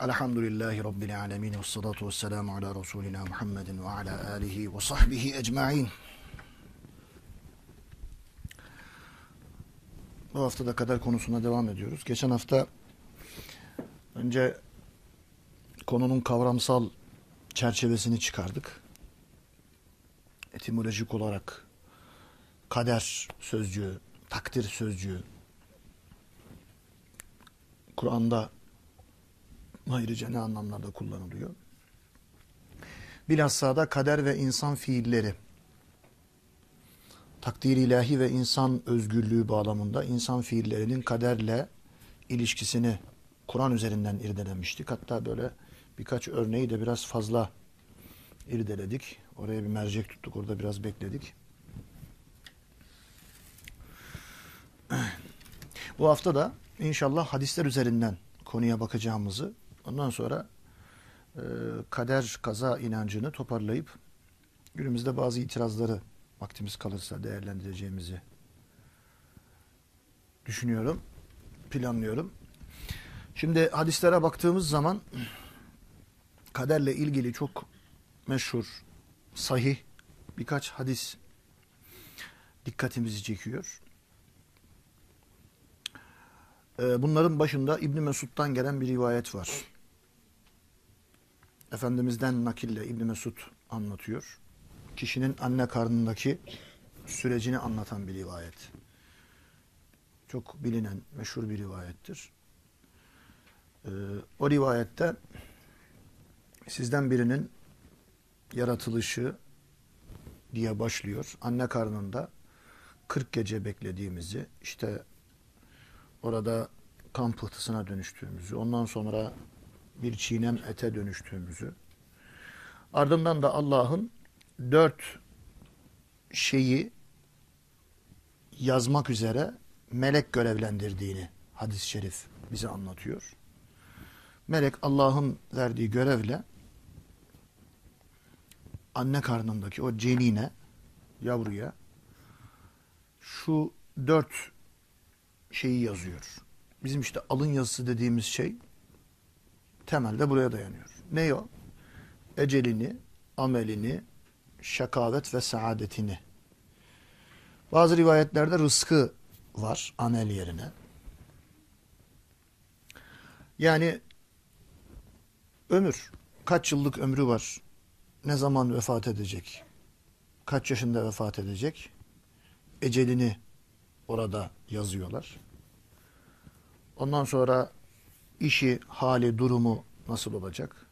Elhamdülillahi Rabbil alemin ve salatu ve selamu ala Resulina Muhammedin ve ala alihi ve sahbihi ecma'in. Bu haftada kadar konusuna devam ediyoruz. Geçen hafta önce konunun kavramsal çerçevesini çıkardık. Etimolojik olarak kader sözcüğü, takdir sözcüğü Kur'an'da ayrıca ne anlamlarda kullanılıyor? Bilhassa da kader ve insan fiilleri takdir ilahi ve insan özgürlüğü bağlamında insan fiillerinin kaderle ilişkisini Kur'an üzerinden irdelemiştik. Hatta böyle birkaç örneği de biraz fazla irdeledik. Oraya bir mercek tuttuk, orada biraz bekledik. Bu hafta da inşallah hadisler üzerinden konuya bakacağımızı, ondan sonra e, kader, kaza inancını toparlayıp günümüzde bazı itirazları vaktimiz kalırsa değerlendireceğimizi düşünüyorum, planlıyorum. Şimdi hadislere baktığımız zaman kaderle ilgili çok meşhur, sahih birkaç hadis dikkatimizi çekiyor. Bunların başında İbn Mesud'dan gelen bir rivayet var. Efendimiz'den nakille İbn Mesud anlatıyor. Kişinin anne karnındaki sürecini anlatan bir rivayet. Çok bilinen, meşhur bir rivayettir. Ee, o rivayette sizden birinin yaratılışı diye başlıyor. Anne karnında 40 gece beklediğimizi, işte orada kan pıhtısına dönüştüğümüzü, ondan sonra bir çiğnem ete dönüştüğümüzü, ardından da Allah'ın dört şeyi yazmak üzere melek görevlendirdiğini hadis-i şerif bize anlatıyor. Melek Allah'ın verdiği görevle anne karnındaki o cenine, yavruya şu dört şeyi yazıyor. Bizim işte alın yazısı dediğimiz şey temelde buraya dayanıyor. Ne o? Ecelini, amelini, şakavet ve saadetini. Bazı rivayetlerde rızkı var amel yerine. Yani ömür, kaç yıllık ömrü var, ne zaman vefat edecek, kaç yaşında vefat edecek, ecelini orada yazıyorlar. Ondan sonra işi, hali, durumu nasıl olacak?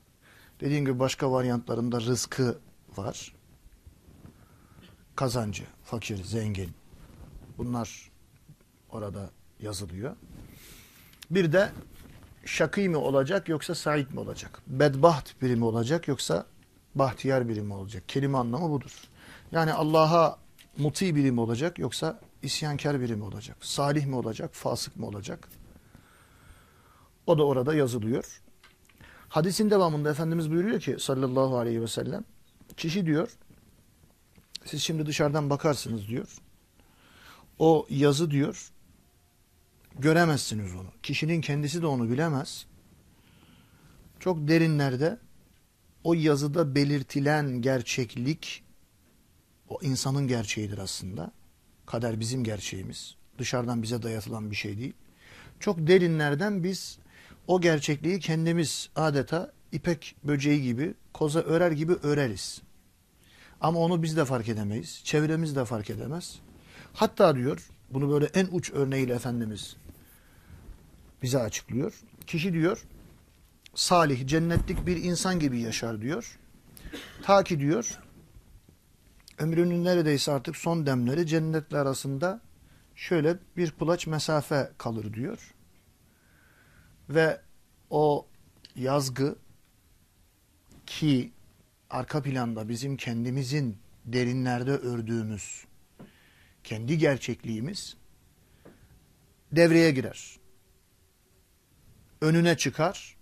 Dediğim gibi başka varyantlarında rızkı var. Kazancı, fakir, zengin. Bunlar orada yazılıyor. Bir de şakî mi olacak yoksa said mi olacak? Bedbaht biri mi olacak yoksa bahtiyar biri mi olacak? Kelime anlamı budur. Yani Allah'a muti biri mi olacak yoksa isyankar biri mi olacak? Salih mi olacak, fasık mı olacak? O da orada yazılıyor. Hadisin devamında Efendimiz buyuruyor ki sallallahu aleyhi ve sellem kişi diyor siz şimdi dışarıdan bakarsınız diyor. O yazı diyor göremezsiniz onu. Kişinin kendisi de onu bilemez. Çok derinlerde o yazıda belirtilen gerçeklik o insanın gerçeğidir aslında. Kader bizim gerçeğimiz. Dışarıdan bize dayatılan bir şey değil. Çok derinlerden biz o gerçekliği kendimiz adeta ipek böceği gibi, koza örer gibi öreriz. Ama onu biz de fark edemeyiz. Çevremiz de fark edemez. Hatta diyor, bunu böyle en uç örneğiyle Efendimiz bize açıklıyor. Kişi diyor, salih, cennetlik bir insan gibi yaşar diyor. Ta ki diyor, ömrünün neredeyse artık son demleri cennetle arasında şöyle bir kulaç mesafe kalır diyor. Ve o yazgı ki arka planda bizim kendimizin derinlerde ördüğümüz kendi gerçekliğimiz devreye girer. Önüne çıkar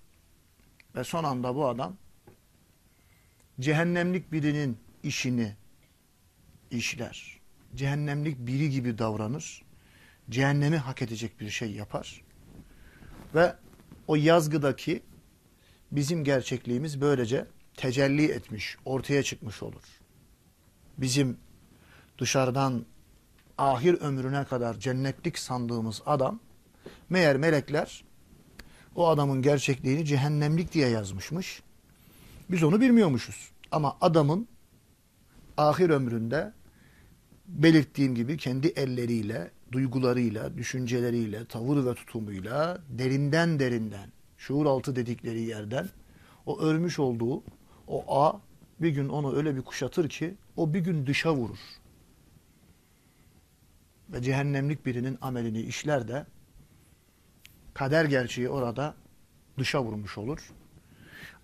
ve son anda bu adam cehennemlik birinin işini işler. Cehennemlik biri gibi davranır. Cehennemi hak edecek bir şey yapar. Ve o yazgıdaki bizim gerçekliğimiz böylece tecelli etmiş, ortaya çıkmış olur. Bizim dışarıdan ahir ömrüne kadar cennetlik sandığımız adam meğer melekler o adamın gerçekliğini cehennemlik diye yazmışmış. Biz onu bilmiyormuşuz. Ama adamın ahir ömründe belirttiğim gibi kendi elleriyle, duygularıyla, düşünceleriyle, tavır ve tutumuyla derinden derinden, şuur altı dedikleri yerden o ölmüş olduğu o A bir gün onu öyle bir kuşatır ki o bir gün dışa vurur. Ve cehennemlik birinin amelini işler de kader gerçeği orada dışa vurmuş olur.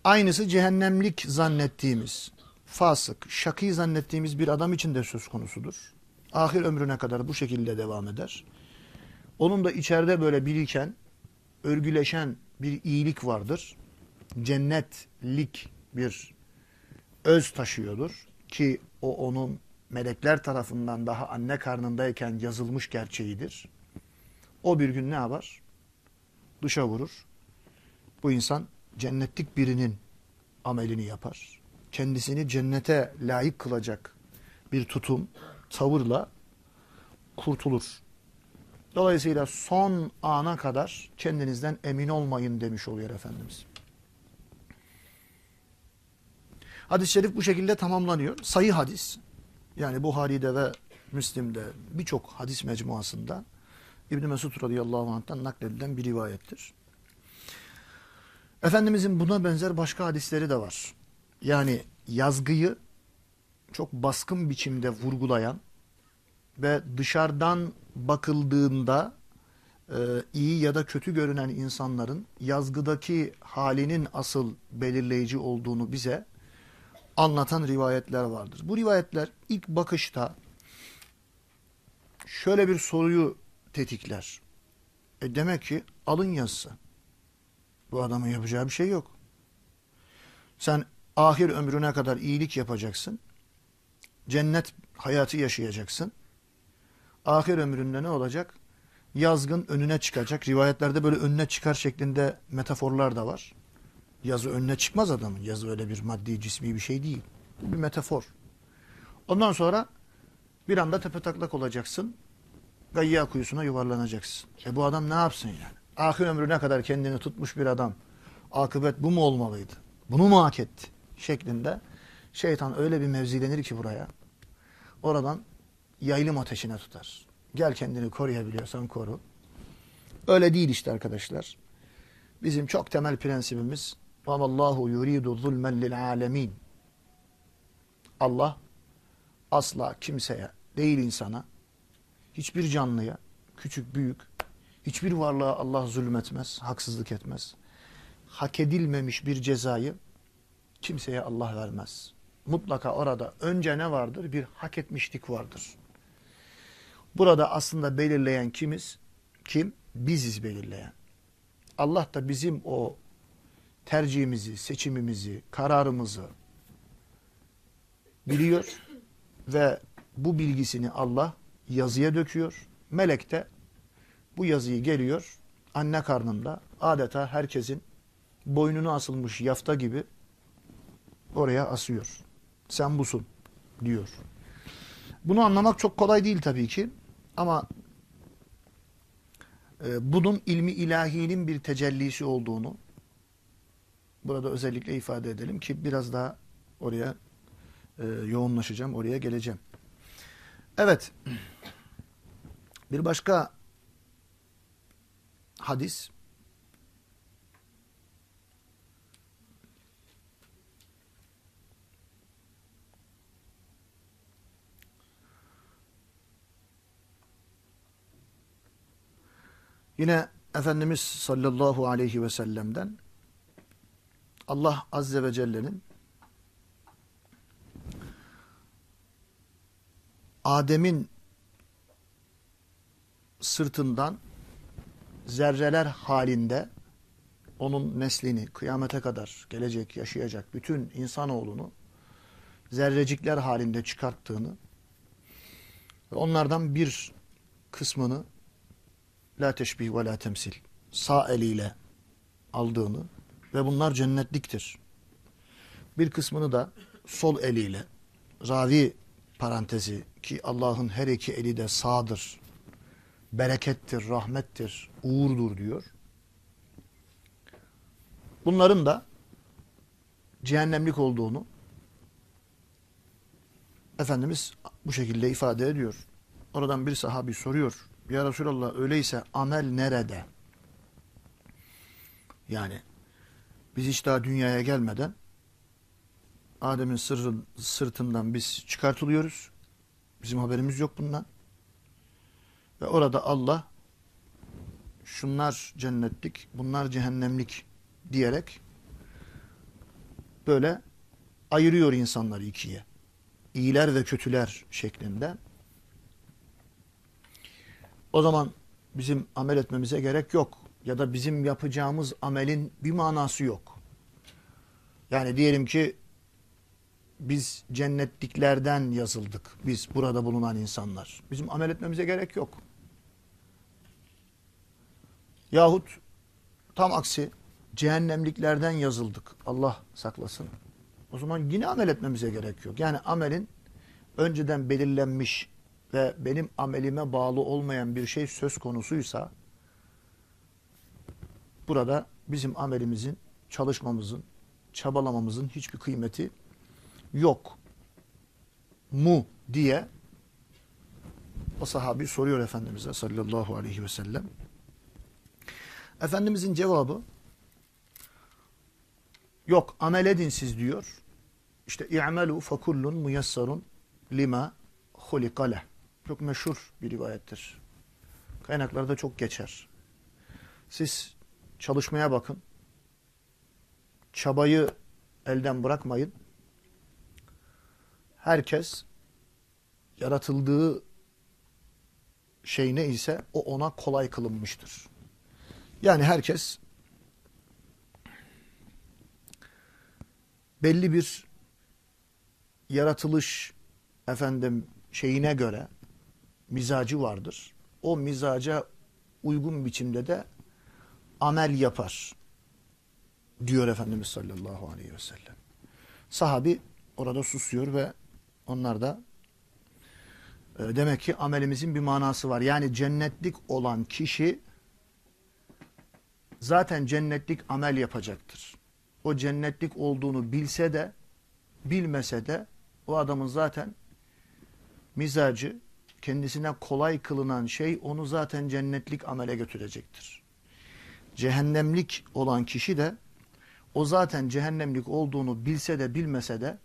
Aynısı cehennemlik zannettiğimiz, fasık, şakî zannettiğimiz bir adam için de söz konusudur. Ahir ömrüne kadar bu şekilde devam eder. Onun da içeride böyle biriken, örgüleşen bir iyilik vardır. Cennetlik bir öz taşıyordur ki o onun melekler tarafından daha anne karnındayken yazılmış gerçeğidir. O bir gün ne yapar? Dışa vurur. Bu insan cennetlik birinin amelini yapar. Kendisini cennete layık kılacak bir tutum, tavırla kurtulur. Dolayısıyla son ana kadar kendinizden emin olmayın demiş oluyor Efendimiz. Hadis-i şerif bu şekilde tamamlanıyor. Sayı hadis. Yani Buhari'de ve Müslim'de birçok hadis mecmuasında İbn Mesud radıyallahu anh'tan nakledilen bir rivayettir. Efendimizin buna benzer başka hadisleri de var. Yani yazgıyı çok baskın biçimde vurgulayan ve dışarıdan bakıldığında e, iyi ya da kötü görünen insanların yazgıdaki halinin asıl belirleyici olduğunu bize anlatan rivayetler vardır. Bu rivayetler ilk bakışta şöyle bir soruyu tetikler. E demek ki alın yazısı. Bu adamın yapacağı bir şey yok. Sen ahir ömrüne kadar iyilik yapacaksın. Cennet hayatı yaşayacaksın. Ahir ömründe ne olacak? Yazgın önüne çıkacak. Rivayetlerde böyle önüne çıkar şeklinde metaforlar da var. Yazı önüne çıkmaz adamın. Yazı öyle bir maddi cismi bir şey değil. Bu bir metafor. Ondan sonra bir anda tepe taklak olacaksın. Gayya kuyusuna yuvarlanacaksın. E bu adam ne yapsın yani? Ahir ömrüne kadar kendini tutmuş bir adam. Akıbet bu mu olmalıydı? Bunu mu hak etti? Şeklinde şeytan öyle bir mevzilenir ki buraya. Oradan yaylım ateşine tutar. Gel kendini koruyabiliyorsan koru. Öyle değil işte arkadaşlar. Bizim çok temel prensibimiz وَمَاللّٰهُ يُرِيدُ ظُلْمًا لِلْعَالَمِينَ Allah asla kimseye, değil insana, hiçbir canlıya, küçük büyük, hiçbir varlığa Allah zulmetmez, haksızlık etmez. Hak edilmemiş bir cezayı kimseye Allah vermez. Mutlaka orada önce ne vardır? Bir hak etmişlik vardır. Burada aslında belirleyen kimiz? Kim? Biziz belirleyen. Allah da bizim o tercihimizi, seçimimizi, kararımızı biliyor ve bu bilgisini Allah yazıya döküyor. Melek de bu yazıyı geliyor anne karnında adeta herkesin boynunu asılmış yafta gibi oraya asıyor. Sen busun diyor. Bunu anlamak çok kolay değil tabii ki ama e, bunun ilmi ilahinin bir tecellisi olduğunu burada özellikle ifade edelim ki biraz daha oraya e, yoğunlaşacağım, oraya geleceğim. Evet, bir başka hadis Yine Efendimiz sallallahu aleyhi ve sellem'den Allah azze ve celle'nin Adem'in sırtından zerreler halinde onun neslini kıyamete kadar gelecek, yaşayacak bütün insanoğlunu zerrecikler halinde çıkarttığını ve onlardan bir kısmını la teşbih ve la temsil sağ eliyle aldığını ve bunlar cennetliktir. Bir kısmını da sol eliyle ravi parantezi ki Allah'ın her iki eli de sağdır, berekettir, rahmettir, uğurdur diyor. Bunların da cehennemlik olduğunu Efendimiz bu şekilde ifade ediyor. Oradan bir sahabi soruyor. Ya Resulallah öyleyse amel nerede? Yani biz hiç daha dünyaya gelmeden Adem'in sırtından biz çıkartılıyoruz. Bizim haberimiz yok bundan. Ve orada Allah şunlar cennetlik, bunlar cehennemlik diyerek böyle ayırıyor insanları ikiye. İyiler ve kötüler şeklinde. O zaman bizim amel etmemize gerek yok. Ya da bizim yapacağımız amelin bir manası yok. Yani diyelim ki biz cennetliklerden yazıldık. Biz burada bulunan insanlar. Bizim amel etmemize gerek yok. Yahut tam aksi cehennemliklerden yazıldık. Allah saklasın. O zaman yine amel etmemize gerek yok. Yani amelin önceden belirlenmiş ve benim amelime bağlı olmayan bir şey söz konusuysa burada bizim amelimizin, çalışmamızın, çabalamamızın hiçbir kıymeti yok mu diye o sahabi soruyor Efendimiz'e sallallahu aleyhi ve sellem. Efendimizin cevabı yok amel edin siz diyor. İşte i'melu fakullun muyassarun lima hulikaleh. Çok meşhur bir rivayettir. Kaynaklarda çok geçer. Siz çalışmaya bakın. Çabayı elden bırakmayın. Herkes yaratıldığı şey ne ise o ona kolay kılınmıştır. Yani herkes belli bir yaratılış efendim şeyine göre mizacı vardır. O mizaca uygun biçimde de amel yapar diyor Efendimiz sallallahu aleyhi ve sellem. Sahabi orada susuyor ve onlar da e, demek ki amelimizin bir manası var. Yani cennetlik olan kişi zaten cennetlik amel yapacaktır. O cennetlik olduğunu bilse de bilmese de o adamın zaten mizacı kendisine kolay kılınan şey onu zaten cennetlik amele götürecektir. Cehennemlik olan kişi de o zaten cehennemlik olduğunu bilse de bilmese de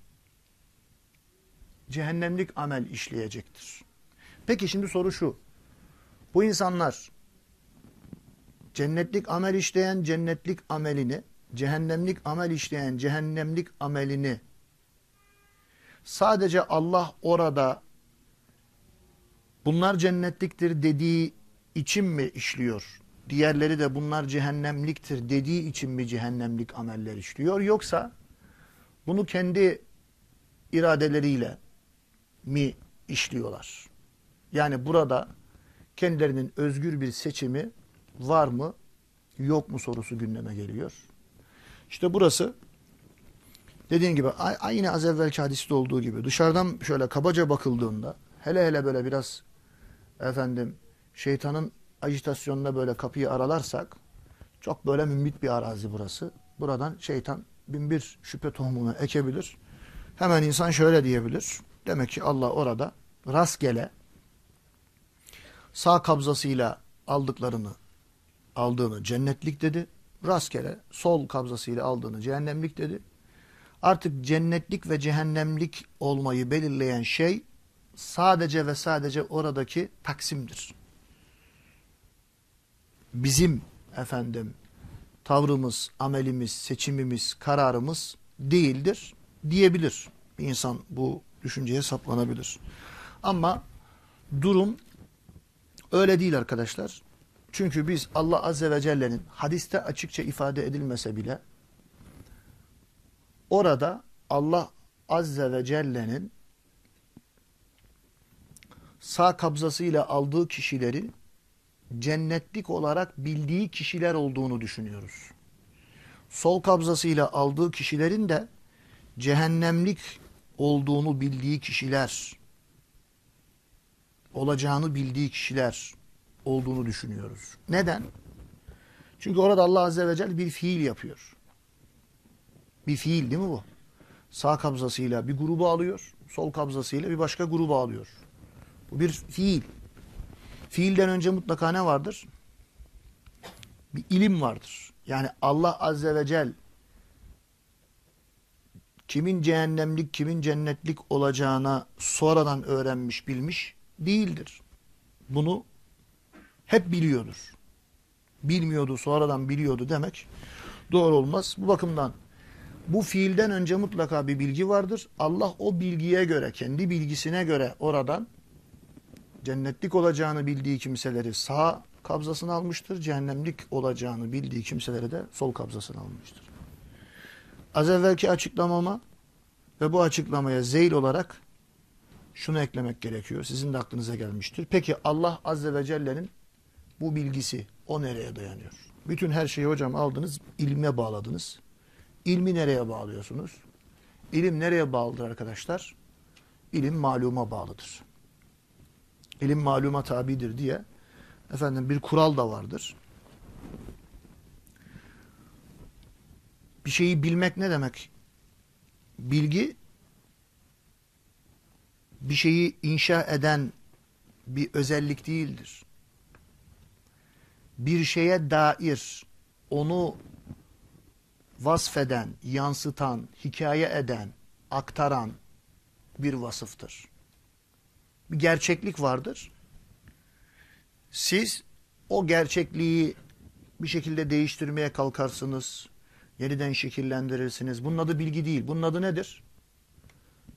cehennemlik amel işleyecektir. Peki şimdi soru şu. Bu insanlar cennetlik amel işleyen cennetlik amelini, cehennemlik amel işleyen cehennemlik amelini sadece Allah orada bunlar cennetliktir dediği için mi işliyor? Diğerleri de bunlar cehennemliktir dediği için mi cehennemlik ameller işliyor? Yoksa bunu kendi iradeleriyle mi işliyorlar? Yani burada kendilerinin özgür bir seçimi var mı yok mu sorusu gündeme geliyor. İşte burası dediğim gibi aynı az evvelki hadiste olduğu gibi dışarıdan şöyle kabaca bakıldığında hele hele böyle biraz efendim şeytanın ajitasyonuna böyle kapıyı aralarsak çok böyle mümbit bir arazi burası. Buradan şeytan bin bir şüphe tohumunu ekebilir. Hemen insan şöyle diyebilir. Demek ki Allah orada rastgele sağ kabzasıyla aldıklarını aldığını cennetlik dedi. Rastgele sol kabzasıyla aldığını cehennemlik dedi. Artık cennetlik ve cehennemlik olmayı belirleyen şey sadece ve sadece oradaki taksimdir. Bizim efendim tavrımız, amelimiz, seçimimiz, kararımız değildir diyebilir. İnsan bu düşünceye saplanabilir. Ama durum öyle değil arkadaşlar. Çünkü biz Allah Azze ve Celle'nin hadiste açıkça ifade edilmese bile orada Allah Azze ve Celle'nin sağ kabzasıyla aldığı kişileri cennetlik olarak bildiği kişiler olduğunu düşünüyoruz. sol kabzasıyla aldığı kişilerin de cehennemlik olduğunu bildiği kişiler, olacağını bildiği kişiler olduğunu düşünüyoruz. Neden? Çünkü orada Allah Azze ve Celle bir fiil yapıyor. Bir fiil değil mi bu? Sağ kabzasıyla bir grubu alıyor, sol kabzasıyla bir başka grubu alıyor. Bu bir fiil. Fiilden önce mutlaka ne vardır? Bir ilim vardır. Yani Allah Azze ve Celle kimin cehennemlik, kimin cennetlik olacağına sonradan öğrenmiş, bilmiş değildir. Bunu hep biliyordur. Bilmiyordu, sonradan biliyordu demek doğru olmaz. Bu bakımdan bu fiilden önce mutlaka bir bilgi vardır. Allah o bilgiye göre, kendi bilgisine göre oradan cennetlik olacağını bildiği kimseleri sağ kabzasını almıştır. Cehennemlik olacağını bildiği kimseleri de sol kabzasını almıştır. Az evvelki açıklamama ve bu açıklamaya zeyl olarak şunu eklemek gerekiyor. Sizin de aklınıza gelmiştir. Peki Allah Azze ve Celle'nin bu bilgisi o nereye dayanıyor? Bütün her şeyi hocam aldınız, ilme bağladınız. İlmi nereye bağlıyorsunuz? İlim nereye bağlıdır arkadaşlar? İlim maluma bağlıdır. İlim maluma tabidir diye efendim bir kural da vardır. Bir şeyi bilmek ne demek? Bilgi bir şeyi inşa eden bir özellik değildir. Bir şeye dair onu vasfeden, yansıtan, hikaye eden, aktaran bir vasıftır. Bir gerçeklik vardır. Siz o gerçekliği bir şekilde değiştirmeye kalkarsınız, yeniden şekillendirirsiniz. Bunun adı bilgi değil. Bunun adı nedir?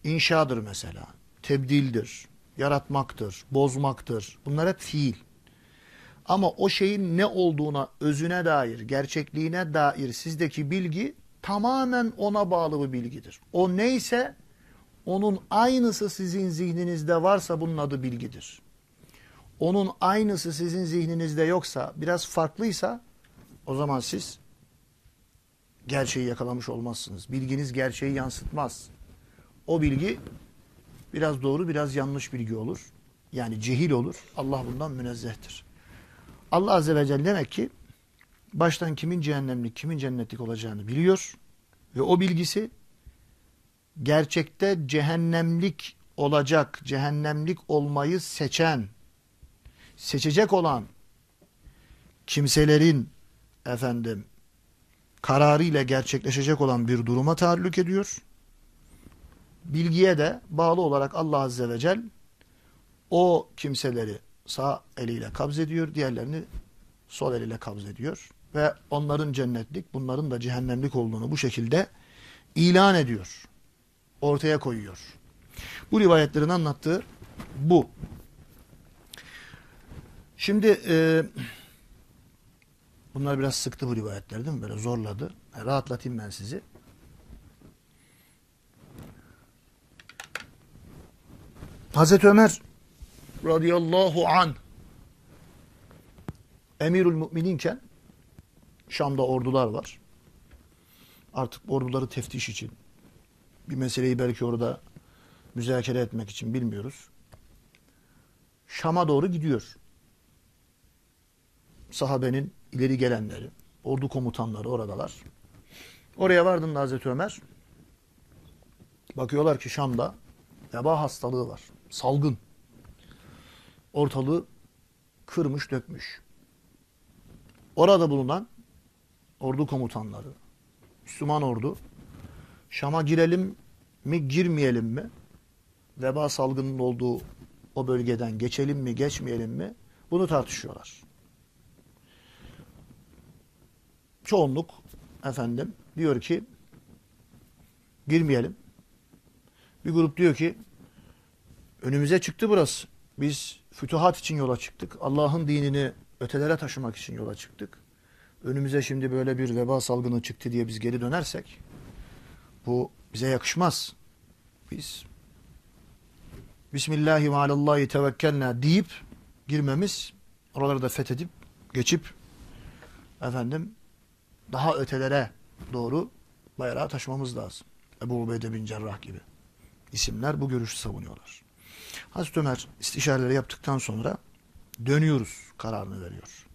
İnşadır mesela tebdildir, yaratmaktır, bozmaktır. Bunlar hep fiil. Ama o şeyin ne olduğuna, özüne dair, gerçekliğine dair sizdeki bilgi tamamen ona bağlı bir bilgidir. O neyse onun aynısı sizin zihninizde varsa bunun adı bilgidir. Onun aynısı sizin zihninizde yoksa, biraz farklıysa o zaman siz gerçeği yakalamış olmazsınız. Bilginiz gerçeği yansıtmaz. O bilgi Biraz doğru biraz yanlış bilgi olur. Yani cehil olur. Allah bundan münezzehtir. Allah Azze ve Celle demek ki baştan kimin cehennemlik kimin cennetlik olacağını biliyor. Ve o bilgisi gerçekte cehennemlik olacak, cehennemlik olmayı seçen, seçecek olan kimselerin efendim kararıyla gerçekleşecek olan bir duruma taalluk ediyor bilgiye de bağlı olarak Allah Azze ve Celle o kimseleri sağ eliyle kabz ediyor, diğerlerini sol eliyle kabz ediyor ve onların cennetlik, bunların da cehennemlik olduğunu bu şekilde ilan ediyor. Ortaya koyuyor. Bu rivayetlerin anlattığı bu. Şimdi e, bunlar biraz sıktı bu rivayetler değil mi? Böyle zorladı. rahatlatayım ben sizi. Hazreti Ömer radıyallahu an emirül mümininken Şam'da ordular var. Artık orduları teftiş için bir meseleyi belki orada müzakere etmek için bilmiyoruz. Şam'a doğru gidiyor. Sahabenin ileri gelenleri, ordu komutanları oradalar. Oraya vardığında Hazreti Ömer bakıyorlar ki Şam'da veba hastalığı var salgın ortalığı kırmış dökmüş. Orada bulunan ordu komutanları, Müslüman ordu, Şam'a girelim mi girmeyelim mi? Veba salgının olduğu o bölgeden geçelim mi geçmeyelim mi? Bunu tartışıyorlar. Çoğunluk efendim diyor ki girmeyelim. Bir grup diyor ki Önümüze çıktı burası. Biz fütuhat için yola çıktık. Allah'ın dinini ötelere taşımak için yola çıktık. Önümüze şimdi böyle bir veba salgını çıktı diye biz geri dönersek bu bize yakışmaz. Biz Bismillahi ve alallahi tevekkelna deyip girmemiz oraları da fethedip geçip efendim daha ötelere doğru bayrağı taşımamız lazım. Ebu Ubeyde bin Cerrah gibi isimler bu görüşü savunuyorlar. Hazreti Ömer istişareleri yaptıktan sonra dönüyoruz kararını veriyor.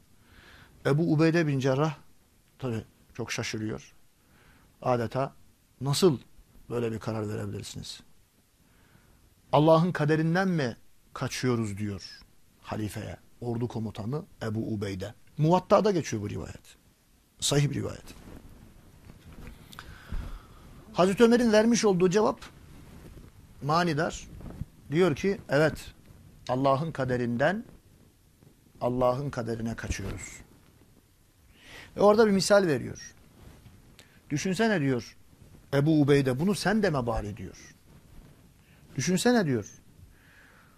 Ebu Ubeyde bin Cerrah tabi çok şaşırıyor. Adeta nasıl böyle bir karar verebilirsiniz? Allah'ın kaderinden mi kaçıyoruz diyor halifeye, ordu komutanı Ebu Ubeyde. Muvatta'da geçiyor bu rivayet. Sahih bir rivayet. Hazreti Ömer'in vermiş olduğu cevap manidar. Diyor ki evet Allah'ın kaderinden Allah'ın kaderine kaçıyoruz. Ve orada bir misal veriyor. Düşünsene diyor Ebu Ubeyde bunu sen deme bari diyor. Düşünsene diyor.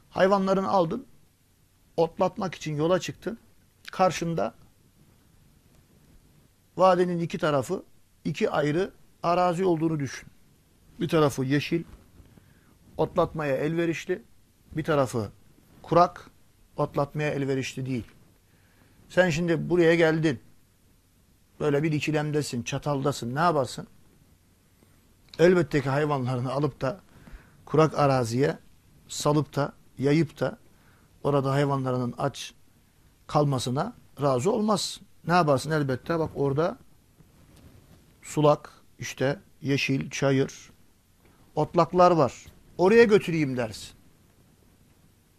Hayvanlarını aldın, otlatmak için yola çıktın. Karşında vadenin iki tarafı iki ayrı arazi olduğunu düşün. Bir tarafı yeşil, otlatmaya elverişli. Bir tarafı kurak, otlatmaya elverişli değil. Sen şimdi buraya geldin. Böyle bir ikilemdesin, çataldasın. Ne yaparsın? Elbette ki hayvanlarını alıp da kurak araziye salıp da yayıp da orada hayvanlarının aç kalmasına razı olmaz. Ne yaparsın elbette bak orada sulak işte yeşil çayır otlaklar var. Oraya götüreyim dersin.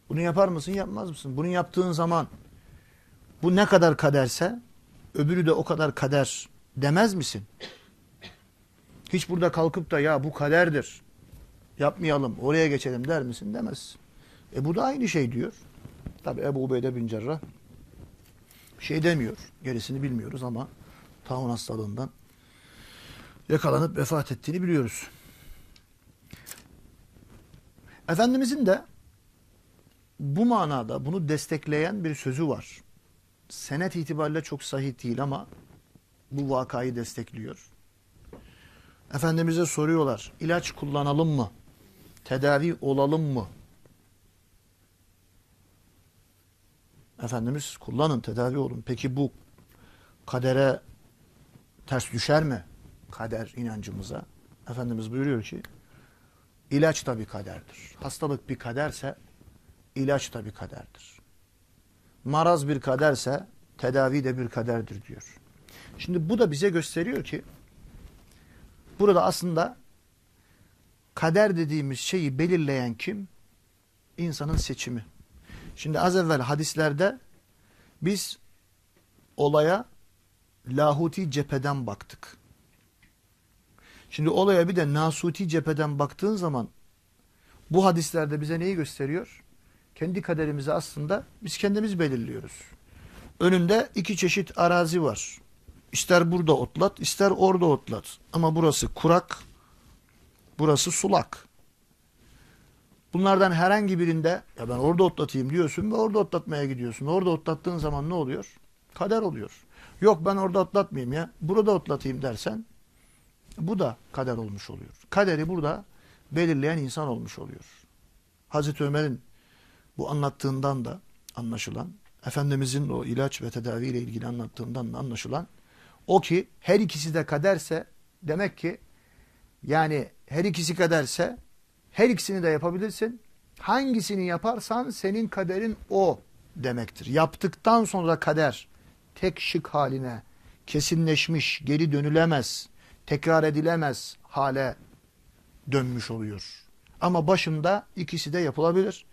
Bunu yapar mısın yapmaz mısın? Bunu yaptığın zaman bu ne kadar kaderse öbürü de o kadar kader demez misin? Hiç burada kalkıp da ya bu kaderdir yapmayalım oraya geçelim der misin demez. E bu da aynı şey diyor. Tabi Ebu Ubeyde bin Cerrah şey demiyor. Gerisini bilmiyoruz ama taun hastalığından yakalanıp vefat ettiğini biliyoruz. Efendimizin de bu manada bunu destekleyen bir sözü var. Senet itibariyle çok sahih değil ama bu vakayı destekliyor. Efendimiz'e soruyorlar. İlaç kullanalım mı? Tedavi olalım mı? Efendimiz kullanın, tedavi olun. Peki bu kadere ters düşer mi? Kader inancımıza. Efendimiz buyuruyor ki ilaç da bir kaderdir. Hastalık bir kaderse ilaç da bir kaderdir. Maraz bir kaderse tedavi de bir kaderdir diyor. Şimdi bu da bize gösteriyor ki burada aslında kader dediğimiz şeyi belirleyen kim? İnsanın seçimi. Şimdi az evvel hadislerde biz olaya lahuti cepheden baktık. Şimdi olaya bir de nasuti cepheden baktığın zaman bu hadislerde bize neyi gösteriyor? Kendi kaderimizi aslında biz kendimiz belirliyoruz. Önünde iki çeşit arazi var. İster burada otlat, ister orada otlat. Ama burası kurak, burası sulak. Bunlardan herhangi birinde ya ben orada otlatayım diyorsun ve orada otlatmaya gidiyorsun. Orada otlattığın zaman ne oluyor? Kader oluyor. Yok ben orada otlatmayayım ya. Burada otlatayım dersen bu da kader olmuş oluyor. Kaderi burada belirleyen insan olmuş oluyor. Hazreti Ömer'in bu anlattığından da anlaşılan, Efendimizin o ilaç ve tedavi ile ilgili anlattığından da anlaşılan o ki her ikisi de kaderse demek ki yani her ikisi kaderse her ikisini de yapabilirsin. Hangisini yaparsan senin kaderin o demektir. Yaptıktan sonra kader tek şık haline kesinleşmiş, geri dönülemez, tekrar edilemez hale dönmüş oluyor. Ama başında ikisi de yapılabilir.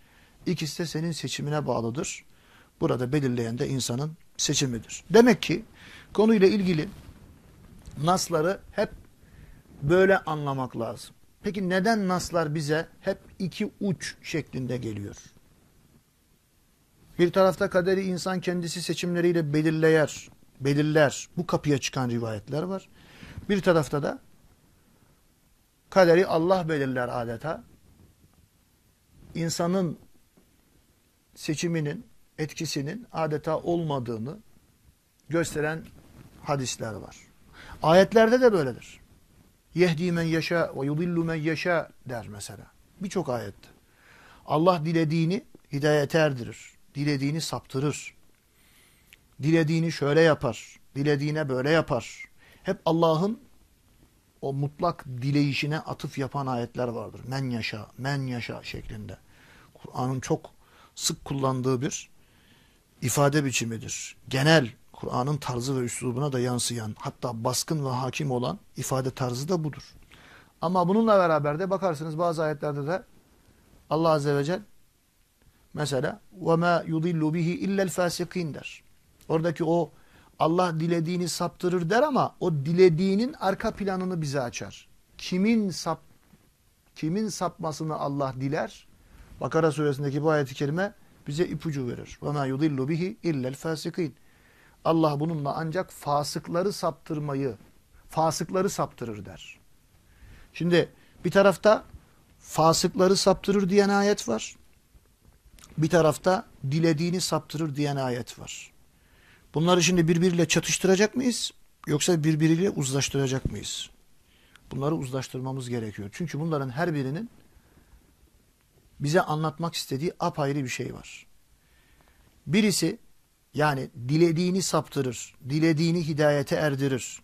İkisi de senin seçimine bağlıdır. Burada belirleyen de insanın seçimidir. Demek ki konuyla ilgili nasları hep böyle anlamak lazım. Peki neden naslar bize hep iki uç şeklinde geliyor? Bir tarafta kaderi insan kendisi seçimleriyle belirleyer, belirler. Bu kapıya çıkan rivayetler var. Bir tarafta da kaderi Allah belirler adeta. İnsanın seçiminin, etkisinin adeta olmadığını gösteren hadisler var. Ayetlerde de böyledir. Yehdi men yaşa ve yudillu men yaşa der mesela. Birçok ayette. Allah dilediğini hidayete erdirir. Dilediğini saptırır. Dilediğini şöyle yapar. Dilediğine böyle yapar. Hep Allah'ın o mutlak dileyişine atıf yapan ayetler vardır. Men yaşa, men yaşa şeklinde. Kur'an'ın çok sık kullandığı bir ifade biçimidir. Genel Kur'an'ın tarzı ve üslubuna da yansıyan hatta baskın ve hakim olan ifade tarzı da budur. Ama bununla beraber de bakarsınız bazı ayetlerde de Allah Azze ve Celle mesela وَمَا يُضِلُّ بِهِ اِلَّا الْفَاسِقِينَ der. Oradaki o Allah dilediğini saptırır der ama o dilediğinin arka planını bize açar. Kimin sap kimin sapmasını Allah diler? Bakara suresindeki bu ayet-i kerime bize ipucu verir. وَمَا يُضِلُّ بِهِ اِلَّا الْفَاسِقِينَ Allah bununla ancak fasıkları saptırmayı, fasıkları saptırır der. Şimdi bir tarafta fasıkları saptırır diyen ayet var. Bir tarafta dilediğini saptırır diyen ayet var. Bunları şimdi birbiriyle çatıştıracak mıyız? Yoksa birbiriyle uzlaştıracak mıyız? Bunları uzlaştırmamız gerekiyor. Çünkü bunların her birinin bize anlatmak istediği apayrı bir şey var. Birisi yani dilediğini saptırır, dilediğini hidayete erdirir.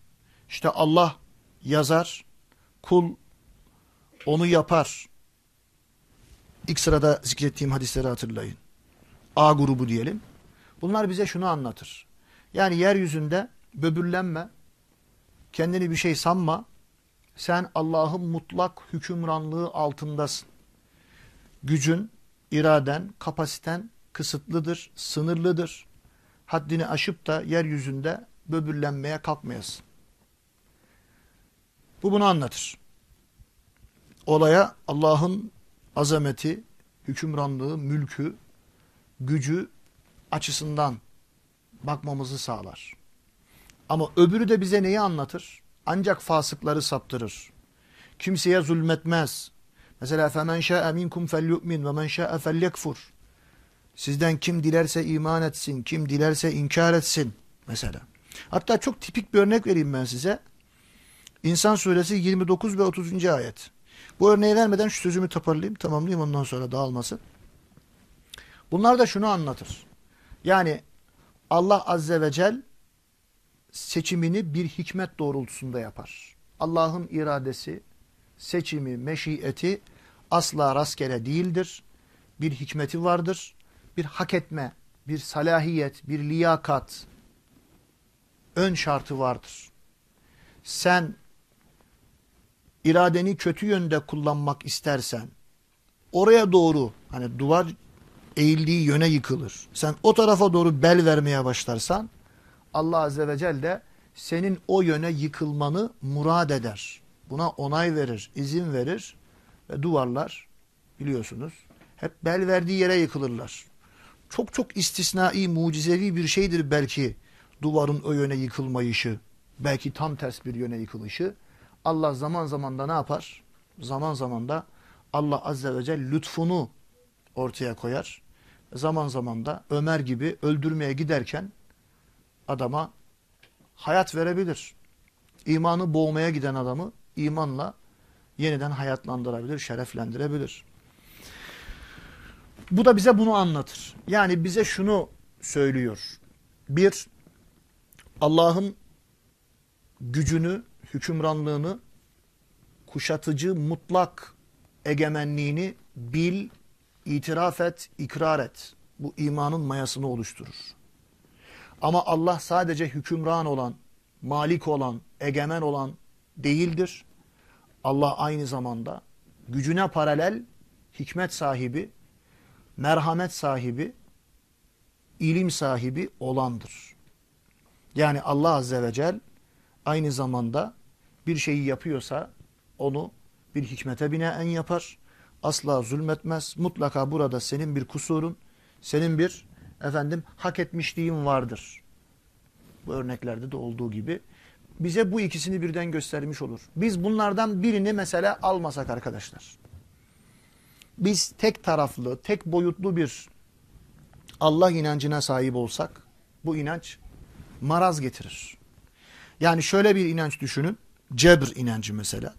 İşte Allah yazar, kul onu yapar. İlk sırada zikrettiğim hadisleri hatırlayın. A grubu diyelim. Bunlar bize şunu anlatır. Yani yeryüzünde böbürlenme, kendini bir şey sanma. Sen Allah'ın mutlak hükümranlığı altındasın. Gücün, iraden, kapasiten kısıtlıdır, sınırlıdır. Haddini aşıp da yeryüzünde böbürlenmeye kalkmayasın. Bu bunu anlatır. Olaya Allah'ın azameti, hükümranlığı, mülkü, gücü açısından bakmamızı sağlar. Ama öbürü de bize neyi anlatır? Ancak fasıkları saptırır. Kimseye zulmetmez. Mesela femen şa'e minkum felyu'min ve men şa'e. Sizden kim dilerse iman etsin, kim dilerse inkar etsin mesela. Hatta çok tipik bir örnek vereyim ben size. İnsan suresi 29 ve 30. ayet. Bu örneği vermeden şu sözümü toparlayayım, tamamlayayım ondan sonra dağılmasın. Bunlar da şunu anlatır. Yani Allah Azze ve Celle seçimini bir hikmet doğrultusunda yapar. Allah'ın iradesi, seçimi, meşiyeti asla rastgele değildir. Bir hikmeti vardır. Bir hak etme, bir salahiyet, bir liyakat ön şartı vardır. Sen iradeni kötü yönde kullanmak istersen oraya doğru hani duvar eğildiği yöne yıkılır. Sen o tarafa doğru bel vermeye başlarsan Allah Azze ve Celle senin o yöne yıkılmanı murad eder. Buna onay verir, izin verir ve duvarlar biliyorsunuz hep bel verdiği yere yıkılırlar. Çok çok istisnai, mucizevi bir şeydir belki duvarın o yöne yıkılmayışı. Belki tam ters bir yöne yıkılışı. Allah zaman zaman da ne yapar? Zaman zaman da Allah Azze ve Celle lütfunu ortaya koyar. Zaman zaman da Ömer gibi öldürmeye giderken adama hayat verebilir. İmanı boğmaya giden adamı imanla yeniden hayatlandırabilir, şereflendirebilir. Bu da bize bunu anlatır. Yani bize şunu söylüyor. Bir, Allah'ın gücünü, hükümranlığını, kuşatıcı mutlak egemenliğini bil, itiraf et, ikrar et. Bu imanın mayasını oluşturur. Ama Allah sadece hükümran olan, malik olan, egemen olan değildir. Allah aynı zamanda gücüne paralel hikmet sahibi, merhamet sahibi, ilim sahibi olandır. Yani Allah Azze ve Celle aynı zamanda bir şeyi yapıyorsa onu bir hikmete binaen yapar. Asla zulmetmez. Mutlaka burada senin bir kusurun, senin bir efendim hak etmişliğin vardır. Bu örneklerde de olduğu gibi bize bu ikisini birden göstermiş olur. Biz bunlardan birini mesela almasak arkadaşlar. Biz tek taraflı, tek boyutlu bir Allah inancına sahip olsak bu inanç maraz getirir. Yani şöyle bir inanç düşünün. Cebr inancı mesela.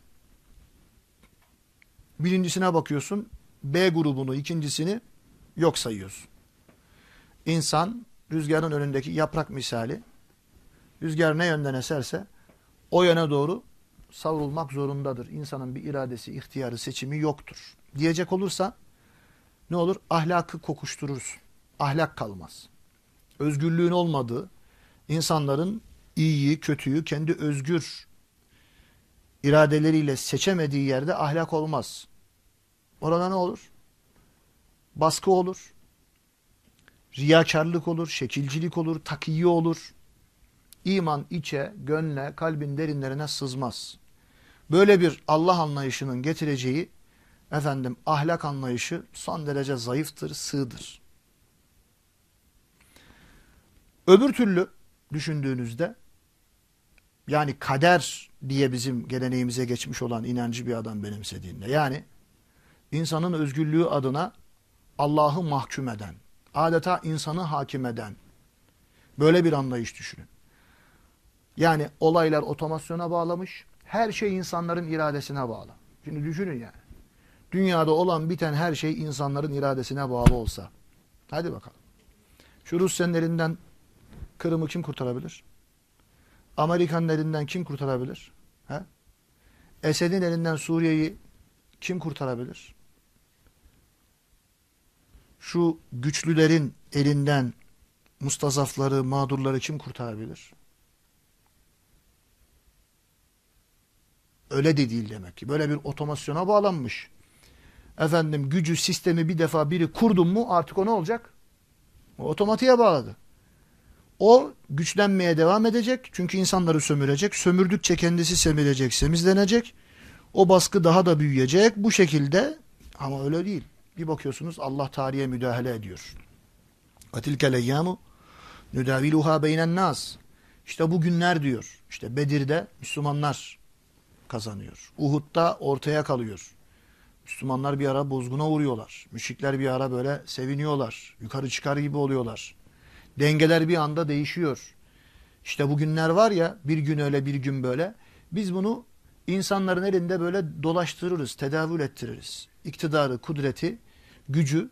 Birincisine bakıyorsun. B grubunu, ikincisini yok sayıyorsun. İnsan rüzgarın önündeki yaprak misali. Rüzgar ne yönden eserse o yöne doğru savrulmak zorundadır. İnsanın bir iradesi, ihtiyarı, seçimi yoktur. Diyecek olursa ne olur? Ahlakı kokuşturursun. Ahlak kalmaz. Özgürlüğün olmadığı, insanların iyiyi, kötüyü kendi özgür iradeleriyle seçemediği yerde ahlak olmaz. Orada ne olur? Baskı olur. Riyakarlık olur, şekilcilik olur, takiyi olur. İman içe, gönle, kalbin derinlerine sızmaz. Böyle bir Allah anlayışının getireceği efendim ahlak anlayışı son derece zayıftır, sığdır. Öbür türlü düşündüğünüzde yani kader diye bizim geleneğimize geçmiş olan inancı bir adam benimsediğinde yani insanın özgürlüğü adına Allah'ı mahkum eden, adeta insanı hakim eden böyle bir anlayış düşünün. Yani olaylar otomasyona bağlamış, her şey insanların iradesine bağlı. Şimdi düşünün yani. Dünyada olan biten her şey insanların iradesine bağlı olsa. Hadi bakalım. Şu Rusya'nın elinden Kırım'ı kim kurtarabilir? Amerika'nın elinden kim kurtarabilir? He? Esed'in elinden Suriye'yi kim kurtarabilir? Şu güçlülerin elinden mustazafları, mağdurları kim kurtarabilir? Öyle de değil demek ki. Böyle bir otomasyona bağlanmış. Efendim gücü, sistemi bir defa biri kurdun mu artık o ne olacak? O otomatiğe bağladı. O güçlenmeye devam edecek. Çünkü insanları sömürecek. Sömürdükçe kendisi semirecek, semizlenecek. O baskı daha da büyüyecek. Bu şekilde ama öyle değil. Bir bakıyorsunuz Allah tarihe müdahale ediyor. Atilkel eyyamu nüdaviluha beynen nas. İşte bu günler diyor. İşte Bedir'de Müslümanlar kazanıyor. Uhud'da ortaya kalıyor. Müslümanlar bir ara bozguna uğruyorlar. Müşrikler bir ara böyle seviniyorlar. Yukarı çıkar gibi oluyorlar. Dengeler bir anda değişiyor. İşte bugünler var ya bir gün öyle bir gün böyle. Biz bunu insanların elinde böyle dolaştırırız, tedavül ettiririz. İktidarı, kudreti, gücü,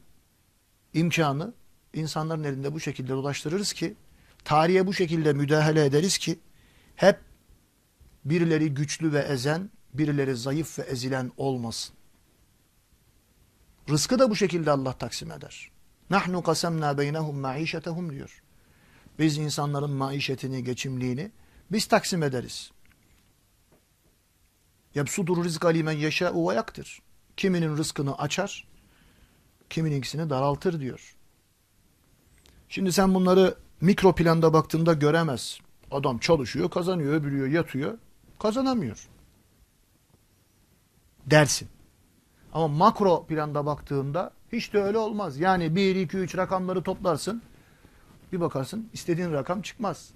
imkanı insanların elinde bu şekilde dolaştırırız ki tarihe bu şekilde müdahale ederiz ki hep birileri güçlü ve ezen, birileri zayıf ve ezilen olmasın. Rızkı da bu şekilde Allah taksim eder. Nahnu kasemna beynehum maişetehum diyor. Biz insanların maişetini, geçimliğini biz taksim ederiz. Yebsudur rizqa limen yeşâ'u ve yaktır. Kiminin rızkını açar, kimininkisini daraltır diyor. Şimdi sen bunları mikro planda baktığında göremez. Adam çalışıyor, kazanıyor, öbürüyor, yatıyor, kazanamıyor. Dersin. Ama makro planda baktığında hiç de öyle olmaz. Yani 1, 2, 3 rakamları toplarsın. Bir bakarsın istediğin rakam çıkmaz.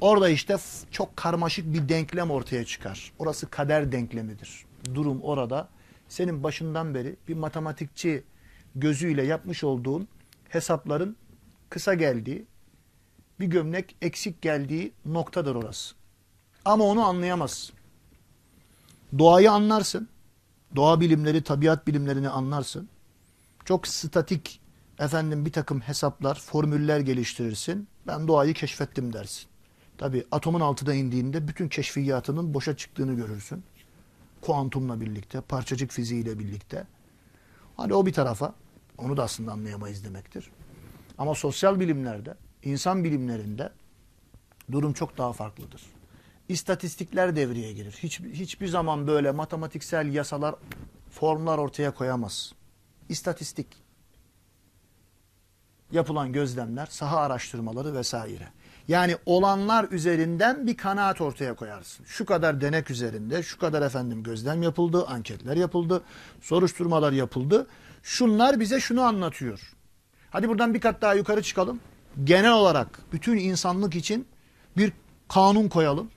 Orada işte çok karmaşık bir denklem ortaya çıkar. Orası kader denklemidir. Durum orada. Senin başından beri bir matematikçi gözüyle yapmış olduğun hesapların kısa geldiği, bir gömlek eksik geldiği noktadır orası. Ama onu anlayamazsın. Doğayı anlarsın. Doğa bilimleri, tabiat bilimlerini anlarsın. Çok statik efendim bir takım hesaplar, formüller geliştirirsin. Ben doğayı keşfettim dersin. Tabi atomun altına indiğinde bütün keşfiyatının boşa çıktığını görürsün. Kuantumla birlikte, parçacık fiziğiyle birlikte. Hani o bir tarafa, onu da aslında anlayamayız demektir. Ama sosyal bilimlerde, insan bilimlerinde durum çok daha farklıdır. İstatistikler devreye girir. Hiç, hiçbir zaman böyle matematiksel yasalar, formlar ortaya koyamaz. İstatistik, yapılan gözlemler, saha araştırmaları vesaire. Yani olanlar üzerinden bir kanaat ortaya koyarsın. Şu kadar denek üzerinde, şu kadar efendim gözlem yapıldı, anketler yapıldı, soruşturmalar yapıldı. Şunlar bize şunu anlatıyor. Hadi buradan bir kat daha yukarı çıkalım. Genel olarak bütün insanlık için bir kanun koyalım.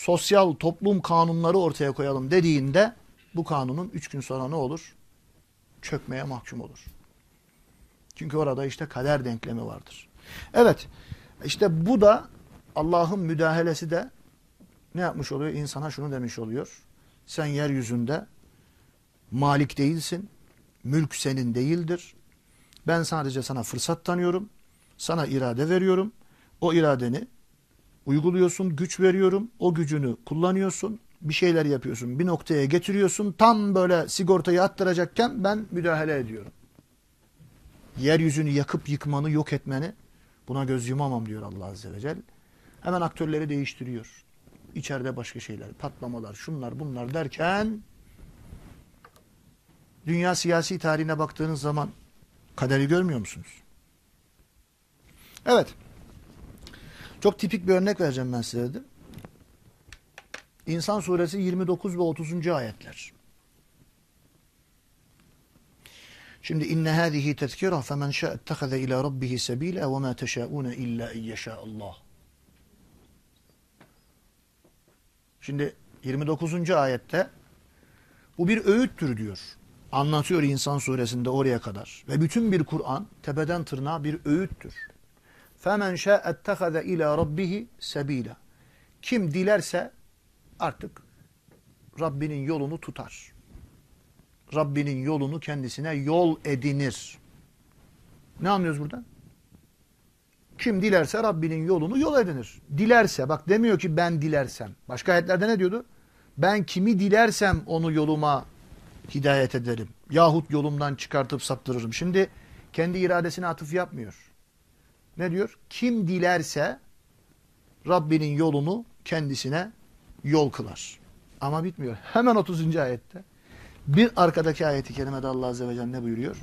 Sosyal toplum kanunları ortaya koyalım dediğinde bu kanunun üç gün sonra ne olur? Çökmeye mahkum olur. Çünkü orada işte kader denklemi vardır. Evet işte bu da Allah'ın müdahalesi de ne yapmış oluyor? İnsana şunu demiş oluyor. Sen yeryüzünde malik değilsin. Mülk senin değildir. Ben sadece sana fırsat tanıyorum. Sana irade veriyorum. O iradeni uyguluyorsun, güç veriyorum. O gücünü kullanıyorsun. Bir şeyler yapıyorsun. Bir noktaya getiriyorsun. Tam böyle sigortayı attıracakken ben müdahale ediyorum. Yeryüzünü yakıp yıkmanı, yok etmeni buna göz yumamam diyor Allah Azze ve Celle. Hemen aktörleri değiştiriyor. İçeride başka şeyler, patlamalar, şunlar bunlar derken dünya siyasi tarihine baktığınız zaman kaderi görmüyor musunuz? Evet. Çok tipik bir örnek vereceğim ben size dedim. İnsan suresi 29 ve 30. ayetler. Şimdi inne hâzihi tezkira femen şâ ettehaze ilâ rabbihi sebîle ve mâ teşâûne illâ iyyeşâ Allah. Şimdi 29. ayette bu bir öğüttür diyor. Anlatıyor İnsan suresinde oraya kadar. Ve bütün bir Kur'an tepeden tırnağa bir öğüttür. فَمَنْ شَاءَ اتَّخَذَ اِلَى رَبِّهِ سَب۪يلًا Kim dilerse artık Rabbinin yolunu tutar. Rabbinin yolunu kendisine yol edinir. Ne anlıyoruz buradan? Kim dilerse Rabbinin yolunu yol edinir. Dilerse bak demiyor ki ben dilersem. Başka ayetlerde ne diyordu? Ben kimi dilersem onu yoluma hidayet ederim. Yahut yolumdan çıkartıp saptırırım. Şimdi kendi iradesine atıf yapmıyor. Ne diyor? Kim dilerse Rabbinin yolunu kendisine yol kılar. Ama bitmiyor. Hemen 30. ayette bir arkadaki ayeti kerimede Allah Azze ve Celle ne buyuruyor?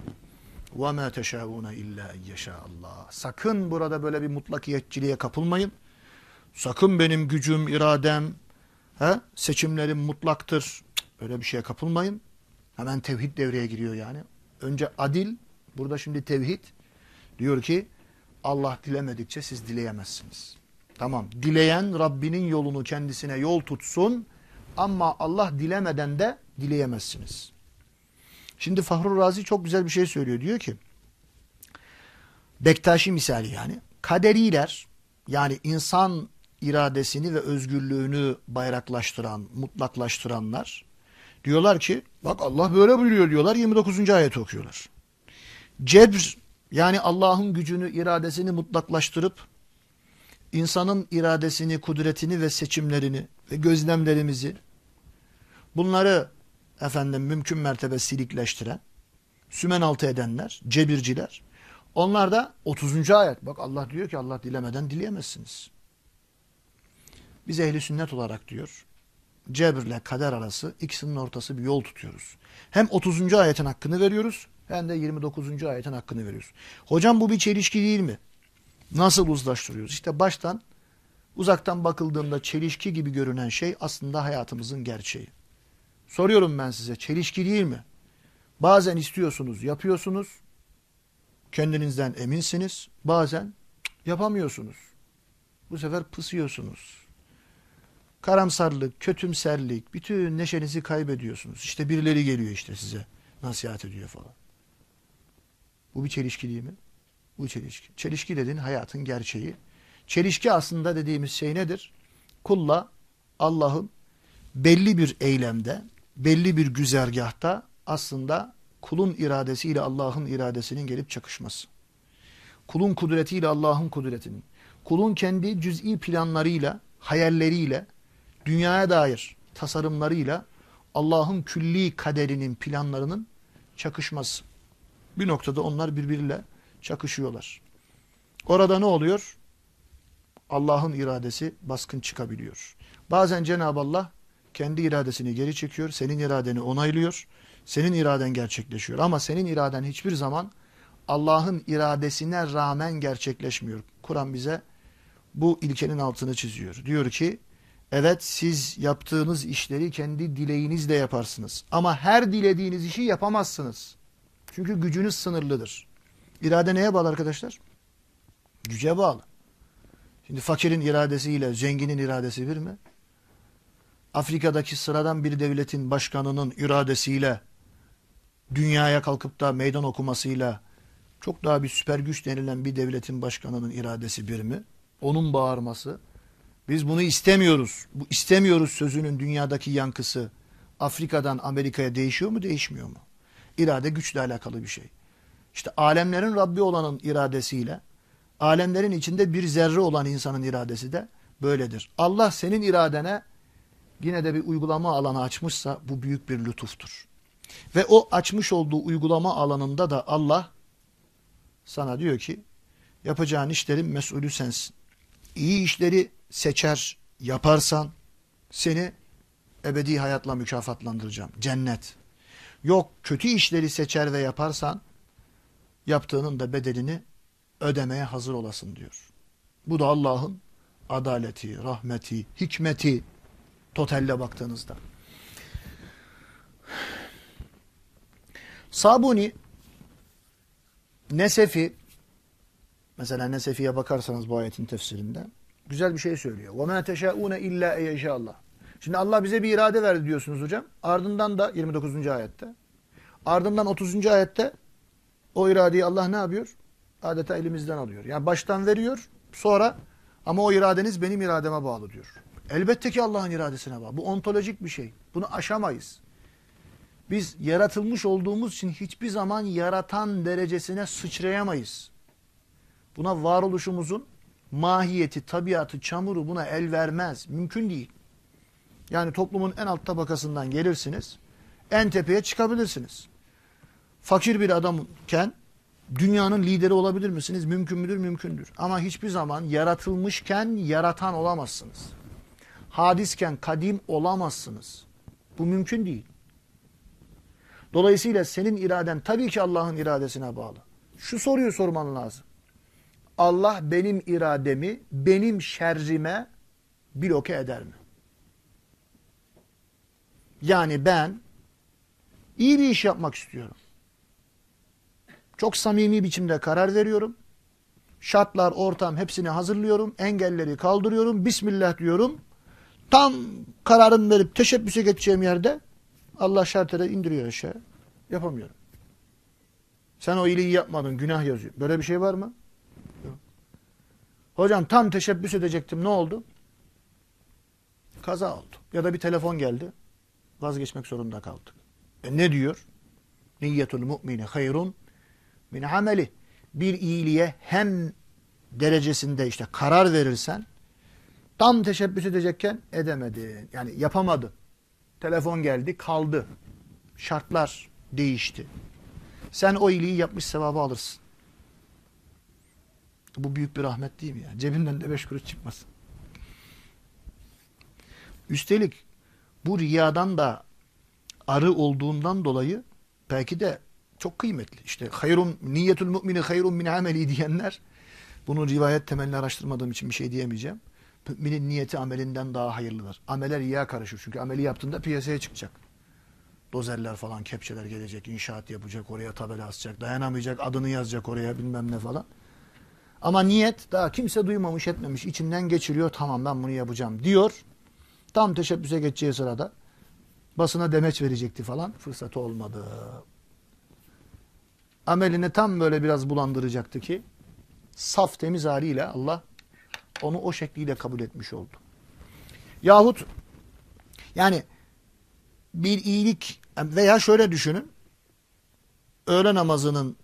وَمَا تَشَاءُونَ اِلَّا اِيَّشَاءَ Allah. Sakın burada böyle bir mutlakiyetçiliğe kapılmayın. Sakın benim gücüm, iradem, he, seçimlerim mutlaktır. Cık, öyle bir şeye kapılmayın. Hemen tevhid devreye giriyor yani. Önce adil, burada şimdi tevhid. Diyor ki Allah dilemedikçe siz dileyemezsiniz. Tamam. Dileyen Rabbinin yolunu kendisine yol tutsun ama Allah dilemeden de dileyemezsiniz. Şimdi Fahrur Razi çok güzel bir şey söylüyor. Diyor ki Bektaşi misali yani kaderiler yani insan iradesini ve özgürlüğünü bayraklaştıran, mutlaklaştıranlar diyorlar ki bak Allah böyle buyuruyor diyorlar 29. ayet okuyorlar. Cebr yani Allah'ın gücünü, iradesini mutlaklaştırıp insanın iradesini, kudretini ve seçimlerini ve gözlemlerimizi bunları efendim mümkün mertebe silikleştiren, sümen altı edenler, cebirciler. Onlar da 30. ayet. Bak Allah diyor ki Allah dilemeden dileyemezsiniz. Biz ehli sünnet olarak diyor cebirle kader arası ikisinin ortası bir yol tutuyoruz. Hem 30. ayetin hakkını veriyoruz hem de 29. ayetin hakkını veriyoruz. Hocam bu bir çelişki değil mi? Nasıl uzlaştırıyoruz? İşte baştan uzaktan bakıldığında çelişki gibi görünen şey aslında hayatımızın gerçeği. Soruyorum ben size çelişki değil mi? Bazen istiyorsunuz, yapıyorsunuz. Kendinizden eminsiniz. Bazen yapamıyorsunuz. Bu sefer pısıyorsunuz. Karamsarlık, kötümserlik, bütün neşenizi kaybediyorsunuz. İşte birileri geliyor işte size nasihat ediyor falan. Bu bir çelişki değil mi? Bu çelişki. Çelişki dediğin hayatın gerçeği. Çelişki aslında dediğimiz şey nedir? Kulla Allah'ın belli bir eylemde, belli bir güzergahta aslında kulun iradesiyle Allah'ın iradesinin gelip çakışması. Kulun kudretiyle Allah'ın kudretinin, kulun kendi cüz'i planlarıyla, hayalleriyle, dünyaya dair tasarımlarıyla Allah'ın külli kaderinin planlarının çakışması. Bir noktada onlar birbiriyle çakışıyorlar. Orada ne oluyor? Allah'ın iradesi baskın çıkabiliyor. Bazen Cenab-ı Allah kendi iradesini geri çekiyor, senin iradeni onaylıyor, senin iraden gerçekleşiyor. Ama senin iraden hiçbir zaman Allah'ın iradesine rağmen gerçekleşmiyor. Kur'an bize bu ilkenin altını çiziyor. Diyor ki, evet siz yaptığınız işleri kendi dileğinizle yaparsınız. Ama her dilediğiniz işi yapamazsınız. Çünkü gücünüz sınırlıdır. İrade neye bağlı arkadaşlar? Güce bağlı. Şimdi fakirin iradesiyle zenginin iradesi bir mi? Afrika'daki sıradan bir devletin başkanının iradesiyle dünyaya kalkıp da meydan okumasıyla çok daha bir süper güç denilen bir devletin başkanının iradesi bir mi? Onun bağırması. Biz bunu istemiyoruz. Bu istemiyoruz sözünün dünyadaki yankısı Afrika'dan Amerika'ya değişiyor mu değişmiyor mu? İrade güçle alakalı bir şey. İşte alemlerin Rabbi olanın iradesiyle alemlerin içinde bir zerre olan insanın iradesi de böyledir. Allah senin iradene yine de bir uygulama alanı açmışsa bu büyük bir lütuftur. Ve o açmış olduğu uygulama alanında da Allah sana diyor ki yapacağın işlerin mesulü sensin. İyi işleri seçer yaparsan seni ebedi hayatla mükafatlandıracağım. Cennet Yok kötü işleri seçer ve yaparsan yaptığının da bedelini ödemeye hazır olasın diyor. Bu da Allah'ın adaleti, rahmeti, hikmeti totalle baktığınızda. Sabuni Nesefi mesela Nesefi'ye bakarsanız bu ayetin tefsirinde güzel bir şey söylüyor. وَمَا تَشَاءُونَ اِلَّا اَيَشَاءَ Allah. Şimdi Allah bize bir irade verdi diyorsunuz hocam. Ardından da 29. ayette. Ardından 30. ayette o iradeyi Allah ne yapıyor? Adeta elimizden alıyor. Yani baştan veriyor sonra ama o iradeniz benim irademe bağlı diyor. Elbette ki Allah'ın iradesine bağlı. Bu ontolojik bir şey. Bunu aşamayız. Biz yaratılmış olduğumuz için hiçbir zaman yaratan derecesine sıçrayamayız. Buna varoluşumuzun mahiyeti, tabiatı, çamuru buna el vermez. Mümkün değil. Yani toplumun en alt tabakasından gelirsiniz, en tepeye çıkabilirsiniz. Fakir bir adamken dünyanın lideri olabilir misiniz? Mümkün müdür? Mümkündür. Ama hiçbir zaman yaratılmışken yaratan olamazsınız. Hadisken kadim olamazsınız. Bu mümkün değil. Dolayısıyla senin iraden tabii ki Allah'ın iradesine bağlı. Şu soruyu sorman lazım. Allah benim irademi, benim şerrime bloke eder mi? Yani ben iyi bir iş yapmak istiyorum. Çok samimi biçimde karar veriyorum. Şartlar, ortam hepsini hazırlıyorum. Engelleri kaldırıyorum. Bismillah diyorum. Tam kararım verip teşebbüse geçeceğim yerde Allah şartları indiriyor aşağı. Yapamıyorum. Sen o iyiliği yapmadın. Günah yazıyor. Böyle bir şey var mı? Yok. Hocam tam teşebbüs edecektim. Ne oldu? Kaza oldu. Ya da bir telefon geldi. Vazgeçmek zorunda kaldık. E ne diyor? Niyyetul mu'mini hayrun min ameli. Bir iyiliğe hem derecesinde işte karar verirsen tam teşebbüs edecekken edemedin. Yani yapamadın. Telefon geldi kaldı. Şartlar değişti. Sen o iyiliği yapmış sevabı alırsın. Bu büyük bir rahmet değil mi ya? Cebinden de beş kuruş çıkmasın. Üstelik bu riyadan da arı olduğundan dolayı belki de çok kıymetli. İşte hayrun niyetul mümini hayrun min ameli diyenler bunu rivayet temelli araştırmadığım için bir şey diyemeyeceğim. Müminin niyeti amelinden daha hayırlıdır. Ameler riya karışır. Çünkü ameli yaptığında piyasaya çıkacak. Dozerler falan, kepçeler gelecek, inşaat yapacak, oraya tabela asacak, dayanamayacak, adını yazacak oraya bilmem ne falan. Ama niyet daha kimse duymamış etmemiş, içinden geçiriyor, tamam ben bunu yapacağım diyor. Tam teşebbüse geçeceği sırada basına demeç verecekti falan, fırsatı olmadı. Amelini tam böyle biraz bulandıracaktı ki, saf temiz haliyle Allah onu o şekliyle kabul etmiş oldu. Yahut yani bir iyilik veya şöyle düşünün. Öğle namazının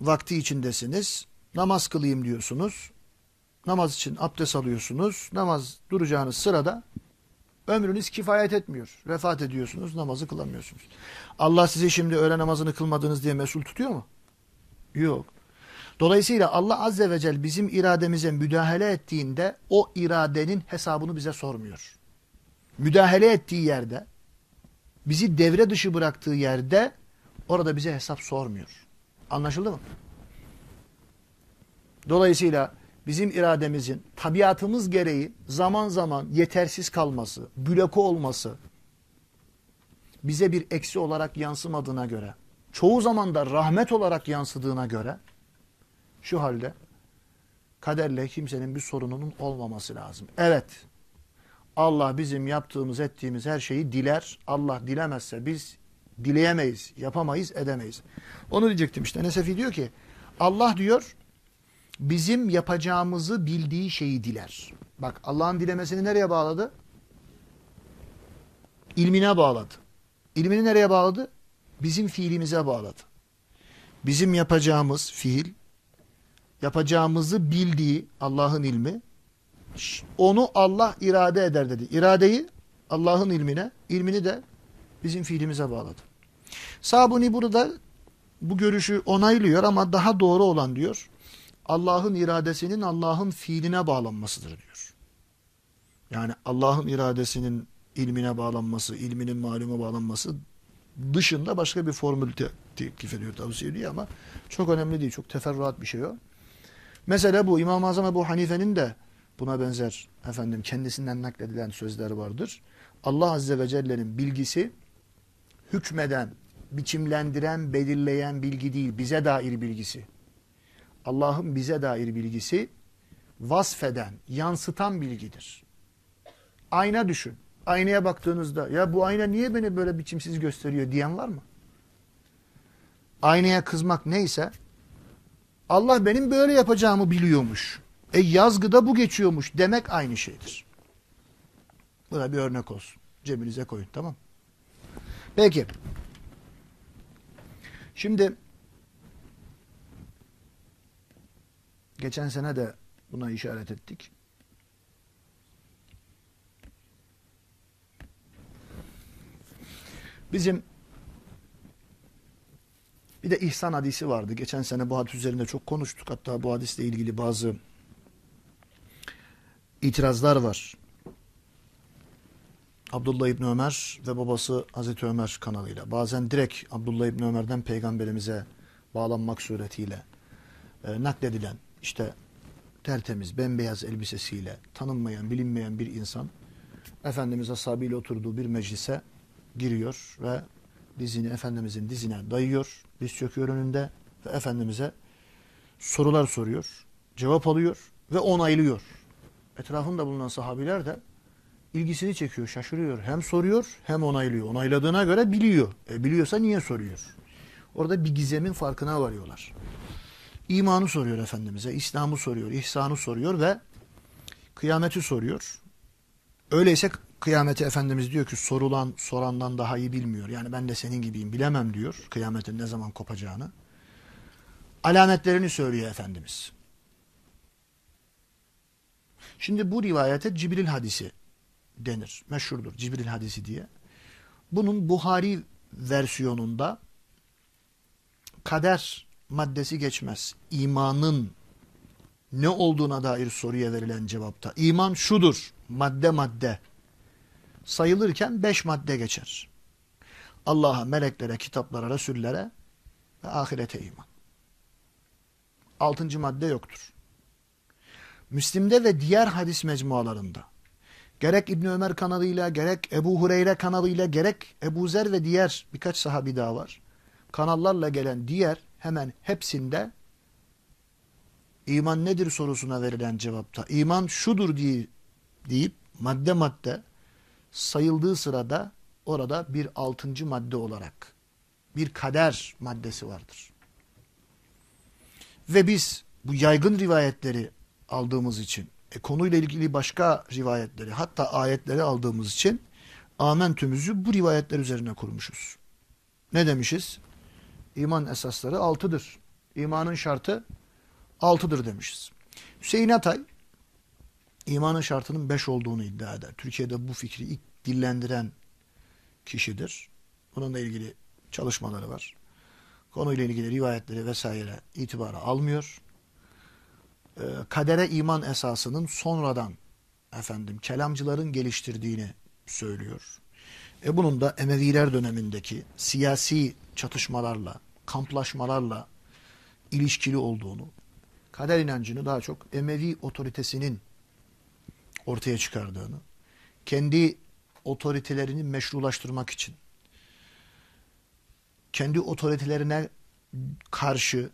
vakti içindesiniz. Namaz kılayım diyorsunuz. Namaz için abdest alıyorsunuz. Namaz duracağınız sırada ömrünüz kifayet etmiyor. Vefat ediyorsunuz, namazı kılamıyorsunuz. Allah sizi şimdi öğle namazını kılmadınız diye mesul tutuyor mu? Yok. Dolayısıyla Allah Azze ve Celle bizim irademize müdahale ettiğinde o iradenin hesabını bize sormuyor. Müdahale ettiği yerde, bizi devre dışı bıraktığı yerde orada bize hesap sormuyor. Anlaşıldı mı? Dolayısıyla bizim irademizin tabiatımız gereği zaman zaman yetersiz kalması, bloke olması, bize bir eksi olarak yansımadığına göre, çoğu zaman da rahmet olarak yansıdığına göre, şu halde kaderle kimsenin bir sorununun olmaması lazım. Evet, Allah bizim yaptığımız, ettiğimiz her şeyi diler. Allah dilemezse biz dileyemeyiz, yapamayız, edemeyiz. Onu diyecektim işte. Nesefi diyor ki, Allah diyor, bizim yapacağımızı bildiği şeyi diler. Bak Allah'ın dilemesini nereye bağladı? İlmine bağladı. İlmini nereye bağladı? Bizim fiilimize bağladı. Bizim yapacağımız fiil, yapacağımızı bildiği Allah'ın ilmi onu Allah irade eder dedi. İradeyi Allah'ın ilmine, ilmini de bizim fiilimize bağladı. Sabuni burada bu görüşü onaylıyor ama daha doğru olan diyor. Allah'ın iradesinin Allah'ın fiiline bağlanmasıdır diyor. Yani Allah'ın iradesinin ilmine bağlanması, ilminin maluma bağlanması dışında başka bir formül te teklif ediyor, tavsiye ediyor ama çok önemli değil. Çok teferruat bir şey o. Mesela bu İmam-ı Azam Ebu Hanife'nin de buna benzer efendim kendisinden nakledilen sözler vardır. Allah Azze ve Celle'nin bilgisi hükmeden, biçimlendiren, belirleyen bilgi değil, bize dair bilgisi. Allah'ın bize dair bilgisi vasfeden, yansıtan bilgidir. Ayna düşün. Aynaya baktığınızda ya bu ayna niye beni böyle biçimsiz gösteriyor diyen var mı? Aynaya kızmak neyse Allah benim böyle yapacağımı biliyormuş. E yazgıda bu geçiyormuş demek aynı şeydir. Bu da bir örnek olsun. Cebinize koyun tamam Peki. Şimdi geçen sene de buna işaret ettik. Bizim bir de ihsan hadisi vardı. Geçen sene bu hadis üzerinde çok konuştuk. Hatta bu hadisle ilgili bazı itirazlar var. Abdullah İbni Ömer ve babası Hazreti Ömer kanalıyla. Bazen direkt Abdullah İbni Ömer'den peygamberimize bağlanmak suretiyle e, nakledilen işte tertemiz, bembeyaz elbisesiyle tanınmayan, bilinmeyen bir insan Efendimiz ashabıyla oturduğu bir meclise giriyor ve dizini Efendimizin dizine dayıyor. Diz çöküyor önünde ve Efendimiz'e sorular soruyor. Cevap alıyor ve onaylıyor. Etrafında bulunan sahabiler de ilgisini çekiyor, şaşırıyor. Hem soruyor hem onaylıyor. Onayladığına göre biliyor. E biliyorsa niye soruyor? Orada bir gizemin farkına varıyorlar. İmanı soruyor Efendimiz'e, İslam'ı soruyor, ihsanı soruyor ve kıyameti soruyor. Öyleyse kıyameti Efendimiz diyor ki sorulan sorandan daha iyi bilmiyor. Yani ben de senin gibiyim bilemem diyor kıyametin ne zaman kopacağını. Alametlerini söylüyor Efendimiz. Şimdi bu rivayete Cibril hadisi denir. Meşhurdur Cibril hadisi diye. Bunun Buhari versiyonunda kader maddesi geçmez. İmanın ne olduğuna dair soruya verilen cevapta. İman şudur madde madde sayılırken beş madde geçer. Allah'a, meleklere, kitaplara, resullere ve ahirete iman. Altıncı madde yoktur. Müslim'de ve diğer hadis mecmualarında gerek İbn Ömer kanalıyla, gerek Ebu Hureyre kanalıyla, gerek Ebu Zer ve diğer birkaç sahabi daha var. Kanallarla gelen diğer hemen hepsinde iman nedir sorusuna verilen cevapta iman şudur diye deyip madde madde sayıldığı sırada orada bir altıncı madde olarak bir kader maddesi vardır. Ve biz bu yaygın rivayetleri aldığımız için, e, konuyla ilgili başka rivayetleri hatta ayetleri aldığımız için amentümüzü bu rivayetler üzerine kurmuşuz. Ne demişiz? İman esasları altıdır. İmanın şartı altıdır demişiz. Hüseyin Atay imanın şartının beş olduğunu iddia eder. Türkiye'de bu fikri ilk dillendiren kişidir. Bununla ilgili çalışmaları var. Konuyla ilgili rivayetleri vesaire itibara almıyor. Ee, kadere iman esasının sonradan efendim kelamcıların geliştirdiğini söylüyor. E bunun da Emeviler dönemindeki siyasi çatışmalarla, kamplaşmalarla ilişkili olduğunu, kader inancını daha çok Emevi otoritesinin ortaya çıkardığını, kendi otoritelerini meşrulaştırmak için, kendi otoritelerine karşı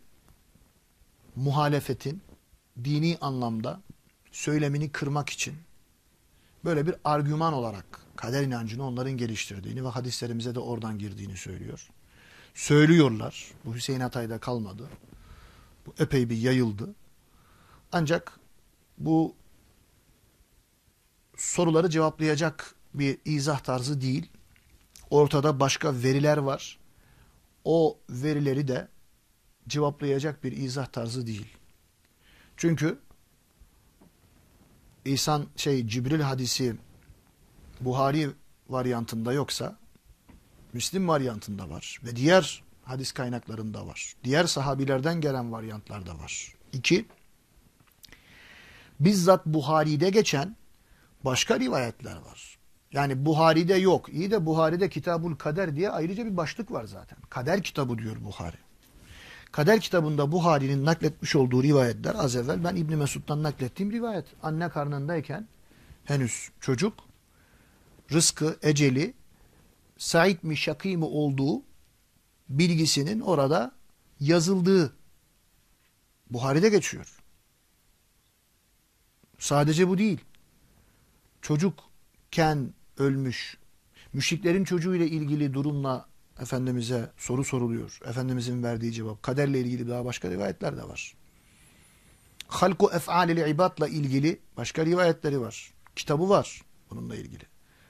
muhalefetin dini anlamda söylemini kırmak için böyle bir argüman olarak kader inancını onların geliştirdiğini ve hadislerimize de oradan girdiğini söylüyor. Söylüyorlar. Bu Hüseyin Atay'da kalmadı. Bu epey bir yayıldı. Ancak bu soruları cevaplayacak bir izah tarzı değil. Ortada başka veriler var. O verileri de cevaplayacak bir izah tarzı değil. Çünkü İhsan şey Cibril hadisi Buhari varyantında yoksa Müslim varyantında var ve diğer hadis kaynaklarında var. Diğer sahabilerden gelen varyantlarda var. İki, bizzat Buhari'de geçen başka rivayetler var. Yani Buhari'de yok. İyi de Buhari'de Kitabul Kader diye ayrıca bir başlık var zaten. Kader kitabı diyor Buhari. Kader kitabında Buhari'nin nakletmiş olduğu rivayetler az evvel ben İbni Mesud'dan naklettiğim rivayet. Anne karnındayken henüz çocuk rızkı, eceli Said mi Şakî mi olduğu bilgisinin orada yazıldığı Buhari'de geçiyor. Sadece bu değil. Çocukken ölmüş. Müşriklerin çocuğuyla ilgili durumla Efendimiz'e soru soruluyor. Efendimiz'in verdiği cevap. Kaderle ilgili daha başka rivayetler de var. Halku ef'alil ibadla ilgili başka rivayetleri var. Kitabı var bununla ilgili.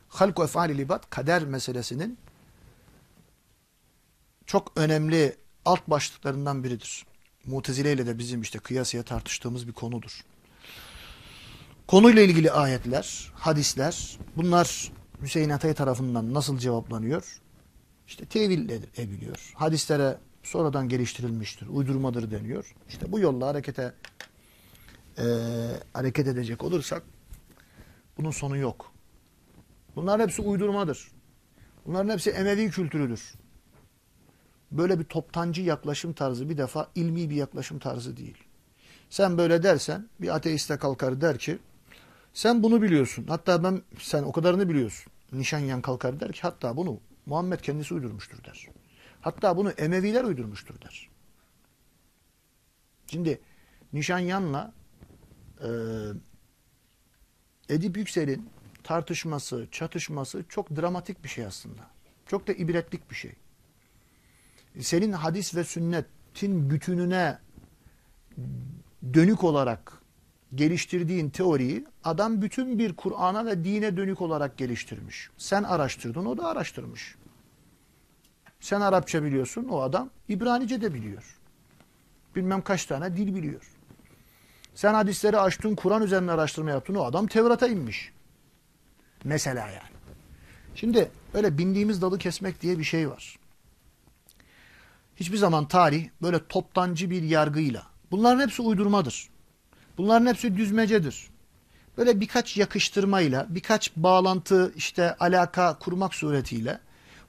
Halku ef'alil ibad kader meselesinin çok önemli alt başlıklarından biridir. Mutezile ile de bizim işte kıyasıya tartıştığımız bir konudur. Konuyla ilgili ayetler, hadisler bunlar Hüseyin Atay tarafından nasıl cevaplanıyor? İşte tevil ediliyor. Hadislere sonradan geliştirilmiştir, uydurmadır deniyor. İşte bu yolla harekete e, hareket edecek olursak bunun sonu yok. Bunların hepsi uydurmadır. Bunların hepsi Emevi kültürüdür. Böyle bir toptancı yaklaşım tarzı bir defa ilmi bir yaklaşım tarzı değil. Sen böyle dersen bir ateiste kalkar der ki sen bunu biliyorsun. Hatta ben sen o kadarını biliyorsun. Nişanyan kalkar der ki hatta bunu Muhammed kendisi uydurmuştur der. Hatta bunu Emeviler uydurmuştur der. Şimdi Nişanyan'la e, Edip Yüksel'in tartışması, çatışması çok dramatik bir şey aslında. Çok da ibretlik bir şey. Senin hadis ve sünnetin bütününe dönük olarak geliştirdiğin teoriyi adam bütün bir Kur'an'a ve dine dönük olarak geliştirmiş. Sen araştırdın, o da araştırmış. Sen Arapça biliyorsun, o adam İbranice de biliyor. Bilmem kaç tane dil biliyor. Sen hadisleri açtın, Kur'an üzerine araştırma yaptın, o adam Tevrat'a inmiş. Mesela yani. Şimdi öyle bindiğimiz dalı kesmek diye bir şey var. Hiçbir zaman tarih böyle toptancı bir yargıyla, bunların hepsi uydurmadır. Bunların hepsi düzmecedir. Böyle birkaç yakıştırmayla, birkaç bağlantı, işte alaka kurmak suretiyle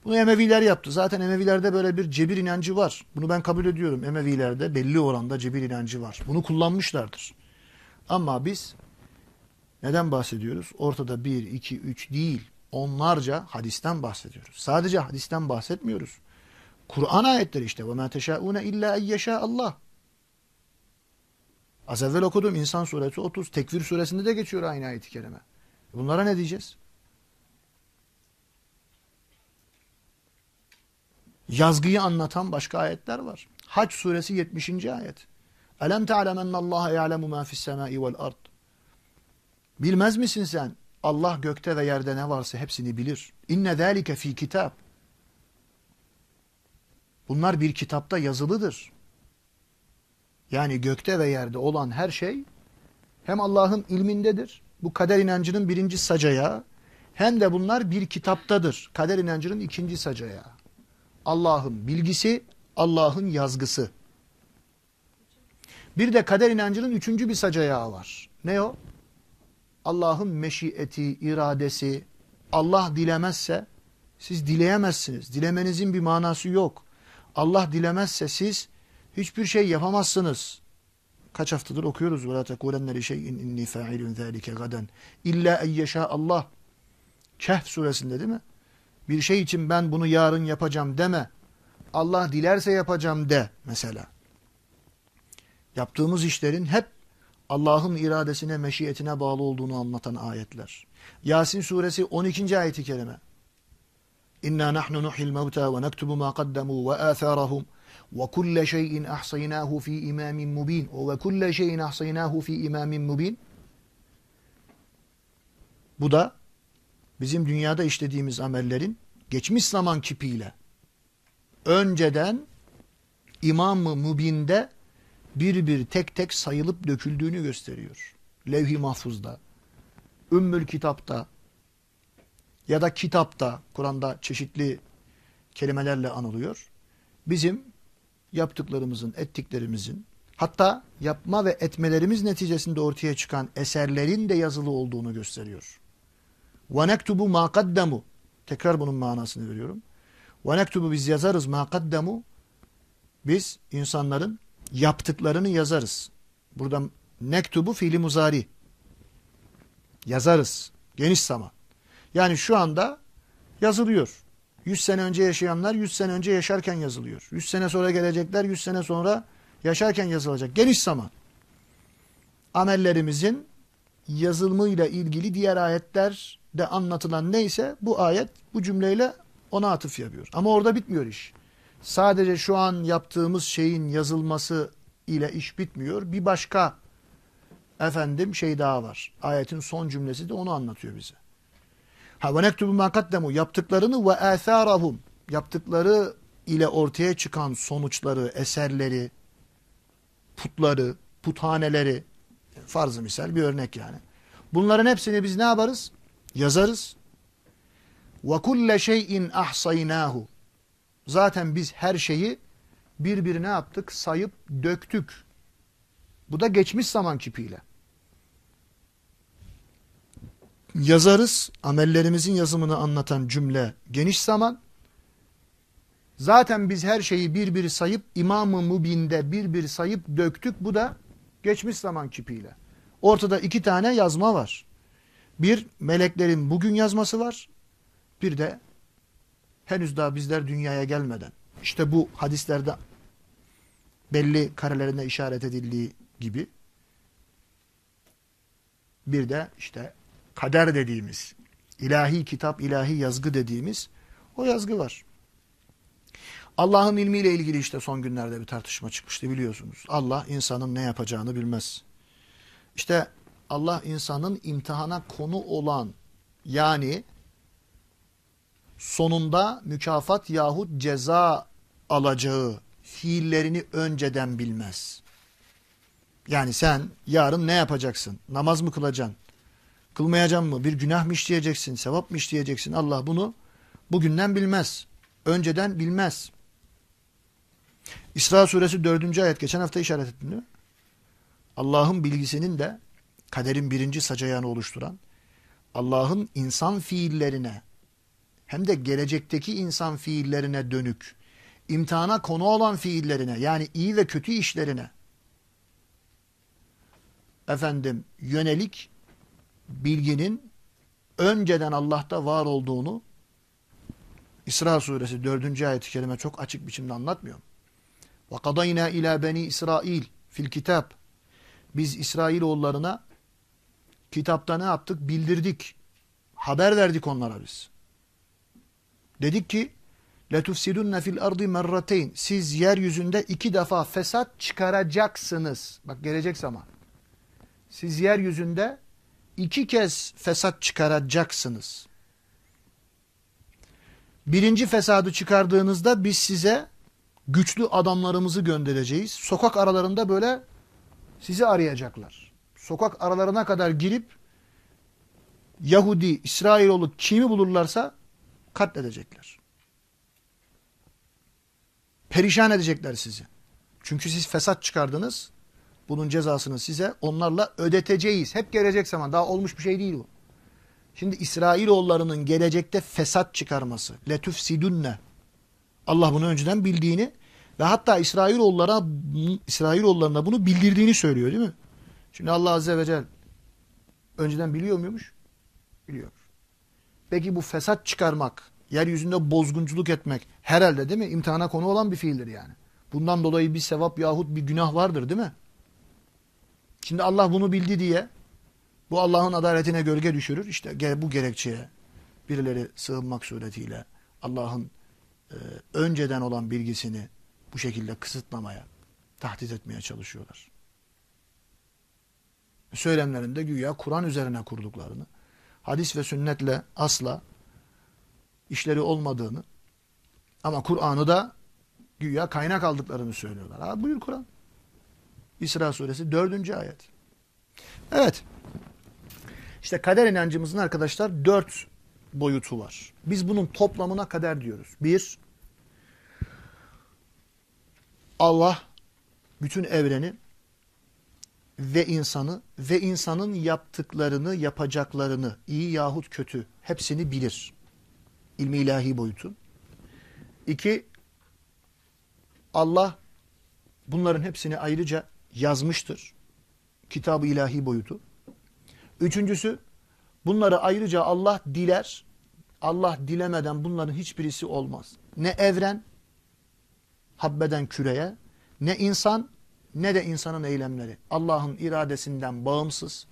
bunu Emeviler yaptı. Zaten Emevilerde böyle bir cebir inancı var. Bunu ben kabul ediyorum. Emevilerde belli oranda cebir inancı var. Bunu kullanmışlardır. Ama biz neden bahsediyoruz? Ortada bir, iki, üç değil. Onlarca hadisten bahsediyoruz. Sadece hadisten bahsetmiyoruz. Kur'an ayetleri işte. وَمَا تَشَاءُونَ اِلَّا اَيَّشَاءَ Allah. Az evvel okudum İnsan suresi 30. Tekvir suresinde de geçiyor aynı ayet-i kerime. Bunlara ne diyeceğiz? Yazgıyı anlatan başka ayetler var. Hac suresi 70. ayet. Elem te'alemennallaha ya'lemu ma fis semai vel ard. Bilmez misin sen? Allah gökte ve yerde ne varsa hepsini bilir. İnne zâlike fi kitab. Bunlar bir kitapta yazılıdır. Yani gökte ve yerde olan her şey hem Allah'ın ilmindedir. Bu kader inancının birinci sacaya hem de bunlar bir kitaptadır. Kader inancının ikinci sacaya. Allah'ın bilgisi, Allah'ın yazgısı. Bir de kader inancının üçüncü bir sacaya var. Ne o? Allah'ın meşiyeti, iradesi. Allah dilemezse siz dileyemezsiniz. Dilemenizin bir manası yok. Allah dilemezse siz hiçbir şey yapamazsınız. Kaç haftadır okuyoruz. وَلَا تَقُولَنَّ لِشَيْءٍ اِنِّي فَاِلٌ ذَٰلِكَ غَدًا اِلَّا اَيَّشَاءَ Allah. Kehf suresinde değil mi? Bir şey için ben bunu yarın yapacağım deme. Allah dilerse yapacağım de mesela. Yaptığımız işlerin hep Allah'ın iradesine, meşiyetine bağlı olduğunu anlatan ayetler. Yasin suresi 12. ayeti kerime. İnna nahnu nuhil mevta ve nektubu ma qaddamu ve atharahum ve kulle şeyin ahsaynahu fi imamin mubin ve kulle şeyin ahsaynahu fi imamin mubin bu da bizim dünyada işlediğimiz amellerin geçmiş zaman kipiyle önceden İmam-ı Mubin'de bir bir tek tek sayılıp döküldüğünü gösteriyor. Levh-i Mahfuz'da. Ümmül Kitap'ta ya da kitapta, Kur'an'da çeşitli kelimelerle anılıyor. Bizim yaptıklarımızın, ettiklerimizin, hatta yapma ve etmelerimiz neticesinde ortaya çıkan eserlerin de yazılı olduğunu gösteriyor. وَنَكْتُبُ مَا قَدَّمُ Tekrar bunun manasını veriyorum. وَنَكْتُبُ biz yazarız مَا قَدَّمُ Biz insanların yaptıklarını yazarız. Burada nektubu fiili muzari. Yazarız. Geniş zaman. Yani şu anda yazılıyor. 100 sene önce yaşayanlar 100 sene önce yaşarken yazılıyor. 100 sene sonra gelecekler 100 sene sonra yaşarken yazılacak. Geniş zaman. Amellerimizin yazılımıyla ilgili diğer ayetlerde anlatılan neyse bu ayet bu cümleyle ona atıf yapıyor. Ama orada bitmiyor iş. Sadece şu an yaptığımız şeyin yazılması ile iş bitmiyor. Bir başka efendim şey daha var. Ayetin son cümlesi de onu anlatıyor bize. Ha ve nektubu yaptıklarını ve atharahum yaptıkları ile ortaya çıkan sonuçları, eserleri, putları, puthaneleri farzı misal bir örnek yani. Bunların hepsini biz ne yaparız? Yazarız. Ve kulle şeyin ahsaynahu. Zaten biz her şeyi birbirine yaptık, sayıp döktük. Bu da geçmiş zaman kipiyle yazarız. Amellerimizin yazımını anlatan cümle geniş zaman. Zaten biz her şeyi bir bir sayıp İmam-ı Mubin'de bir bir sayıp döktük. Bu da geçmiş zaman kipiyle. Ortada iki tane yazma var. Bir meleklerin bugün yazması var. Bir de henüz daha bizler dünyaya gelmeden. İşte bu hadislerde belli karelerinde işaret edildiği gibi bir de işte kader dediğimiz, ilahi kitap, ilahi yazgı dediğimiz o yazgı var. Allah'ın ilmiyle ilgili işte son günlerde bir tartışma çıkmıştı biliyorsunuz. Allah insanın ne yapacağını bilmez. İşte Allah insanın imtihana konu olan yani sonunda mükafat yahut ceza alacağı fiillerini önceden bilmez. Yani sen yarın ne yapacaksın? Namaz mı kılacaksın? Kılmayacağım mı? Bir günah mı işleyeceksin? Sevap mı işleyeceksin? Allah bunu bugünden bilmez. Önceden bilmez. İsra suresi 4. ayet. Geçen hafta işaret ettim değil mi? Allah'ın bilgisinin de kaderin birinci sacayağını oluşturan Allah'ın insan fiillerine hem de gelecekteki insan fiillerine dönük imtihana konu olan fiillerine yani iyi ve kötü işlerine efendim yönelik bilginin önceden Allah'ta var olduğunu İsra suresi 4. ayet-i kerime çok açık biçimde anlatmıyor. Kadayna ila beni İsrail fil kitap. Biz İsrailoğullarına kitapta ne yaptık? Bildirdik. Haber verdik onlara biz. Dedik ki letufsidunne fil ardı merrateyn. Siz yeryüzünde iki defa fesat çıkaracaksınız. Bak gelecek zaman. Siz yeryüzünde iki kez fesat çıkaracaksınız. Birinci fesadı çıkardığınızda biz size güçlü adamlarımızı göndereceğiz. Sokak aralarında böyle sizi arayacaklar. Sokak aralarına kadar girip Yahudi, İsrailoğlu kimi bulurlarsa katledecekler. Perişan edecekler sizi. Çünkü siz fesat çıkardınız. Bunun cezasını size onlarla ödeteceğiz. Hep gelecek zaman. Daha olmuş bir şey değil bu. Şimdi İsrailoğullarının gelecekte fesat çıkarması. Letuf sidunne. Allah bunu önceden bildiğini ve hatta İsrailoğullara İsrailoğullarına bunu bildirdiğini söylüyor değil mi? Şimdi Allah Azze ve Celle önceden biliyor muymuş? Biliyor. Peki bu fesat çıkarmak, yeryüzünde bozgunculuk etmek herhalde değil mi? İmtihana konu olan bir fiildir yani. Bundan dolayı bir sevap yahut bir günah vardır değil mi? Şimdi Allah bunu bildi diye bu Allah'ın adaletine gölge düşürür. İşte bu gerekçeye birileri sığınmak suretiyle Allah'ın e, önceden olan bilgisini bu şekilde kısıtlamaya, tahdit etmeye çalışıyorlar. Söylemlerinde güya Kur'an üzerine kurduklarını, hadis ve sünnetle asla işleri olmadığını ama Kur'an'ı da güya kaynak aldıklarını söylüyorlar. Ha, buyur Kur'an. İsra suresi dördüncü ayet. Evet. İşte kader inancımızın arkadaşlar dört boyutu var. Biz bunun toplamına kader diyoruz. Bir, Allah bütün evreni ve insanı ve insanın yaptıklarını, yapacaklarını, iyi yahut kötü hepsini bilir. İlmi ilahi boyutu. İki, Allah bunların hepsini ayrıca yazmıştır. Kitab-ı ilahi boyutu. Üçüncüsü, bunları ayrıca Allah diler. Allah dilemeden bunların hiçbirisi olmaz. Ne evren, habbeden küreye, ne insan, ne de insanın eylemleri. Allah'ın iradesinden bağımsız,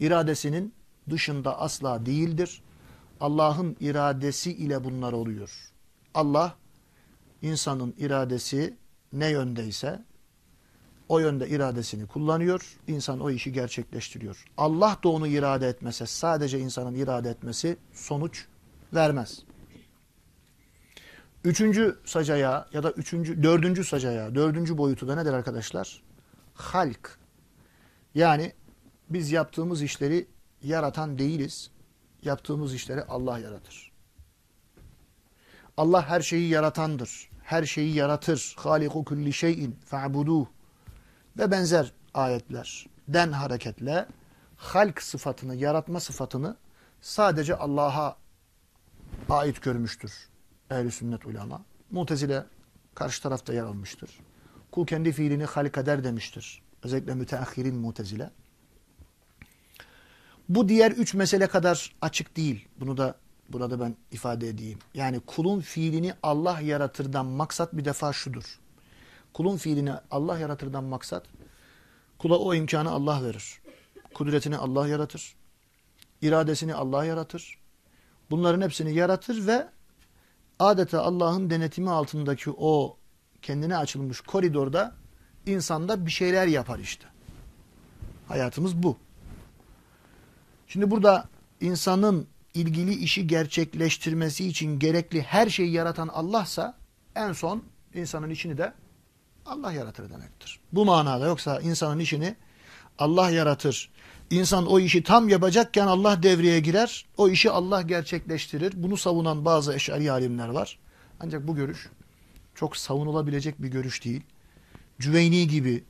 iradesinin dışında asla değildir. Allah'ın iradesi ile bunlar oluyor. Allah, insanın iradesi ne yöndeyse, o yönde iradesini kullanıyor, insan o işi gerçekleştiriyor. Allah da onu irade etmese, sadece insanın irade etmesi sonuç vermez. Üçüncü sacaya ya da üçüncü, dördüncü sacaya, dördüncü boyutu da nedir arkadaşlar? Halk. Yani biz yaptığımız işleri yaratan değiliz. Yaptığımız işleri Allah yaratır. Allah her şeyi yaratandır. Her şeyi yaratır. Haliku kulli şeyin fe'buduh. Ve benzer ayetler. Den hareketle halk sıfatını, yaratma sıfatını sadece Allah'a ait görmüştür ehl sünnet ulama. Mutezile karşı tarafta yer almıştır. Kul kendi fiilini halik eder demiştir. Özellikle müteahhirin mutezile. Bu diğer üç mesele kadar açık değil. Bunu da burada ben ifade edeyim. Yani kulun fiilini Allah yaratırdan maksat bir defa şudur. Kulun fiilini Allah yaratırdan maksat kula o imkanı Allah verir. Kudretini Allah yaratır. İradesini Allah yaratır. Bunların hepsini yaratır ve adeta Allah'ın denetimi altındaki o kendine açılmış koridorda insanda bir şeyler yapar işte. Hayatımız bu. Şimdi burada insanın ilgili işi gerçekleştirmesi için gerekli her şeyi yaratan Allah'sa en son insanın işini de Allah yaratır demektir. Bu manada yoksa insanın işini Allah yaratır. İnsan o işi tam yapacakken Allah devreye girer. O işi Allah gerçekleştirir. Bunu savunan bazı eşari alimler var. Ancak bu görüş çok savunulabilecek bir görüş değil. Cüveyni gibi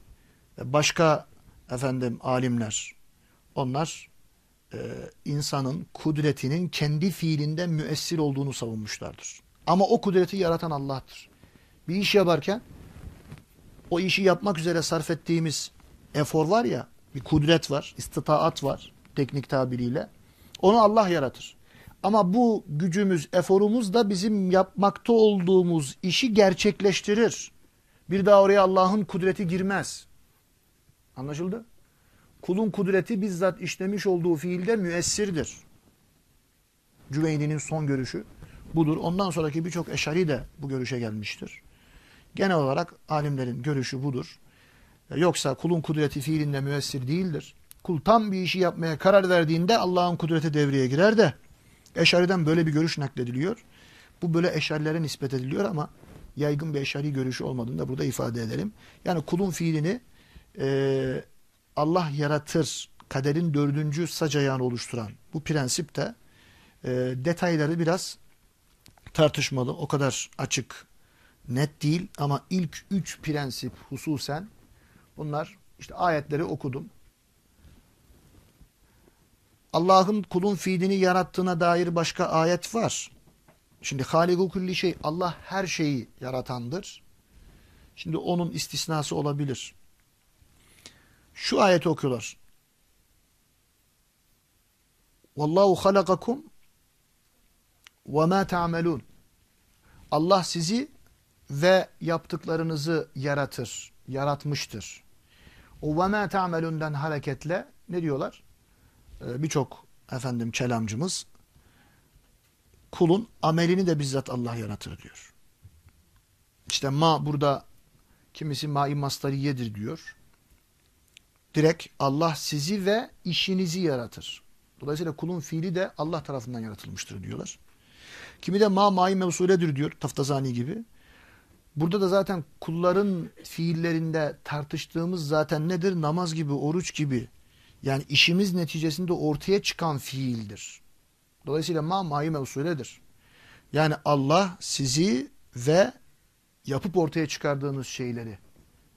başka efendim alimler onlar e, insanın kudretinin kendi fiilinde müessir olduğunu savunmuşlardır. Ama o kudreti yaratan Allah'tır. Bir iş yaparken o işi yapmak üzere sarf ettiğimiz efor var ya bir kudret var, istitaat var teknik tabiriyle. Onu Allah yaratır. Ama bu gücümüz, eforumuz da bizim yapmakta olduğumuz işi gerçekleştirir. Bir daha oraya Allah'ın kudreti girmez. Anlaşıldı? Kulun kudreti bizzat işlemiş olduğu fiilde müessirdir. Cüveyni'nin son görüşü budur. Ondan sonraki birçok eşari de bu görüşe gelmiştir. Genel olarak alimlerin görüşü budur. Yoksa kulun kudreti fiilinde müessir değildir. Kul tam bir işi yapmaya karar verdiğinde Allah'ın kudreti devreye girer de Eşari'den böyle bir görüş naklediliyor. Bu böyle eşarilere nispet ediliyor ama yaygın bir eşari görüşü olmadığını da burada ifade edelim. Yani kulun fiilini e, Allah yaratır, kaderin dördüncü sac ayağını oluşturan bu prensip de e, detayları biraz tartışmalı. O kadar açık, net değil ama ilk üç prensip hususen Bunlar işte ayetleri okudum. Allah'ın kulun fiilini yarattığına dair başka ayet var. Şimdi haliku kulli şey Allah her şeyi yaratandır. Şimdi onun istisnası olabilir. Şu ayeti okuyorlar. Vallahu halakakum ve ma ta'melun. Allah sizi ve yaptıklarınızı yaratır, yaratmıştır. O mâ ta'melünden hareketle ne diyorlar? Ee, Birçok efendim kelamcımız kulun amelini de bizzat Allah yaratır diyor. İşte ma burada kimisi ma-i mastariyedir diyor. Direkt Allah sizi ve işinizi yaratır. Dolayısıyla kulun fiili de Allah tarafından yaratılmıştır diyorlar. Kimi de ma ma-i mevsuledir diyor Taftazani gibi. Burada da zaten kulların fiillerinde tartıştığımız zaten nedir? Namaz gibi, oruç gibi Yani işimiz neticesinde ortaya çıkan fiildir. Dolayısıyla ma mahi mevsuledir. Yani Allah sizi ve yapıp ortaya çıkardığınız şeyleri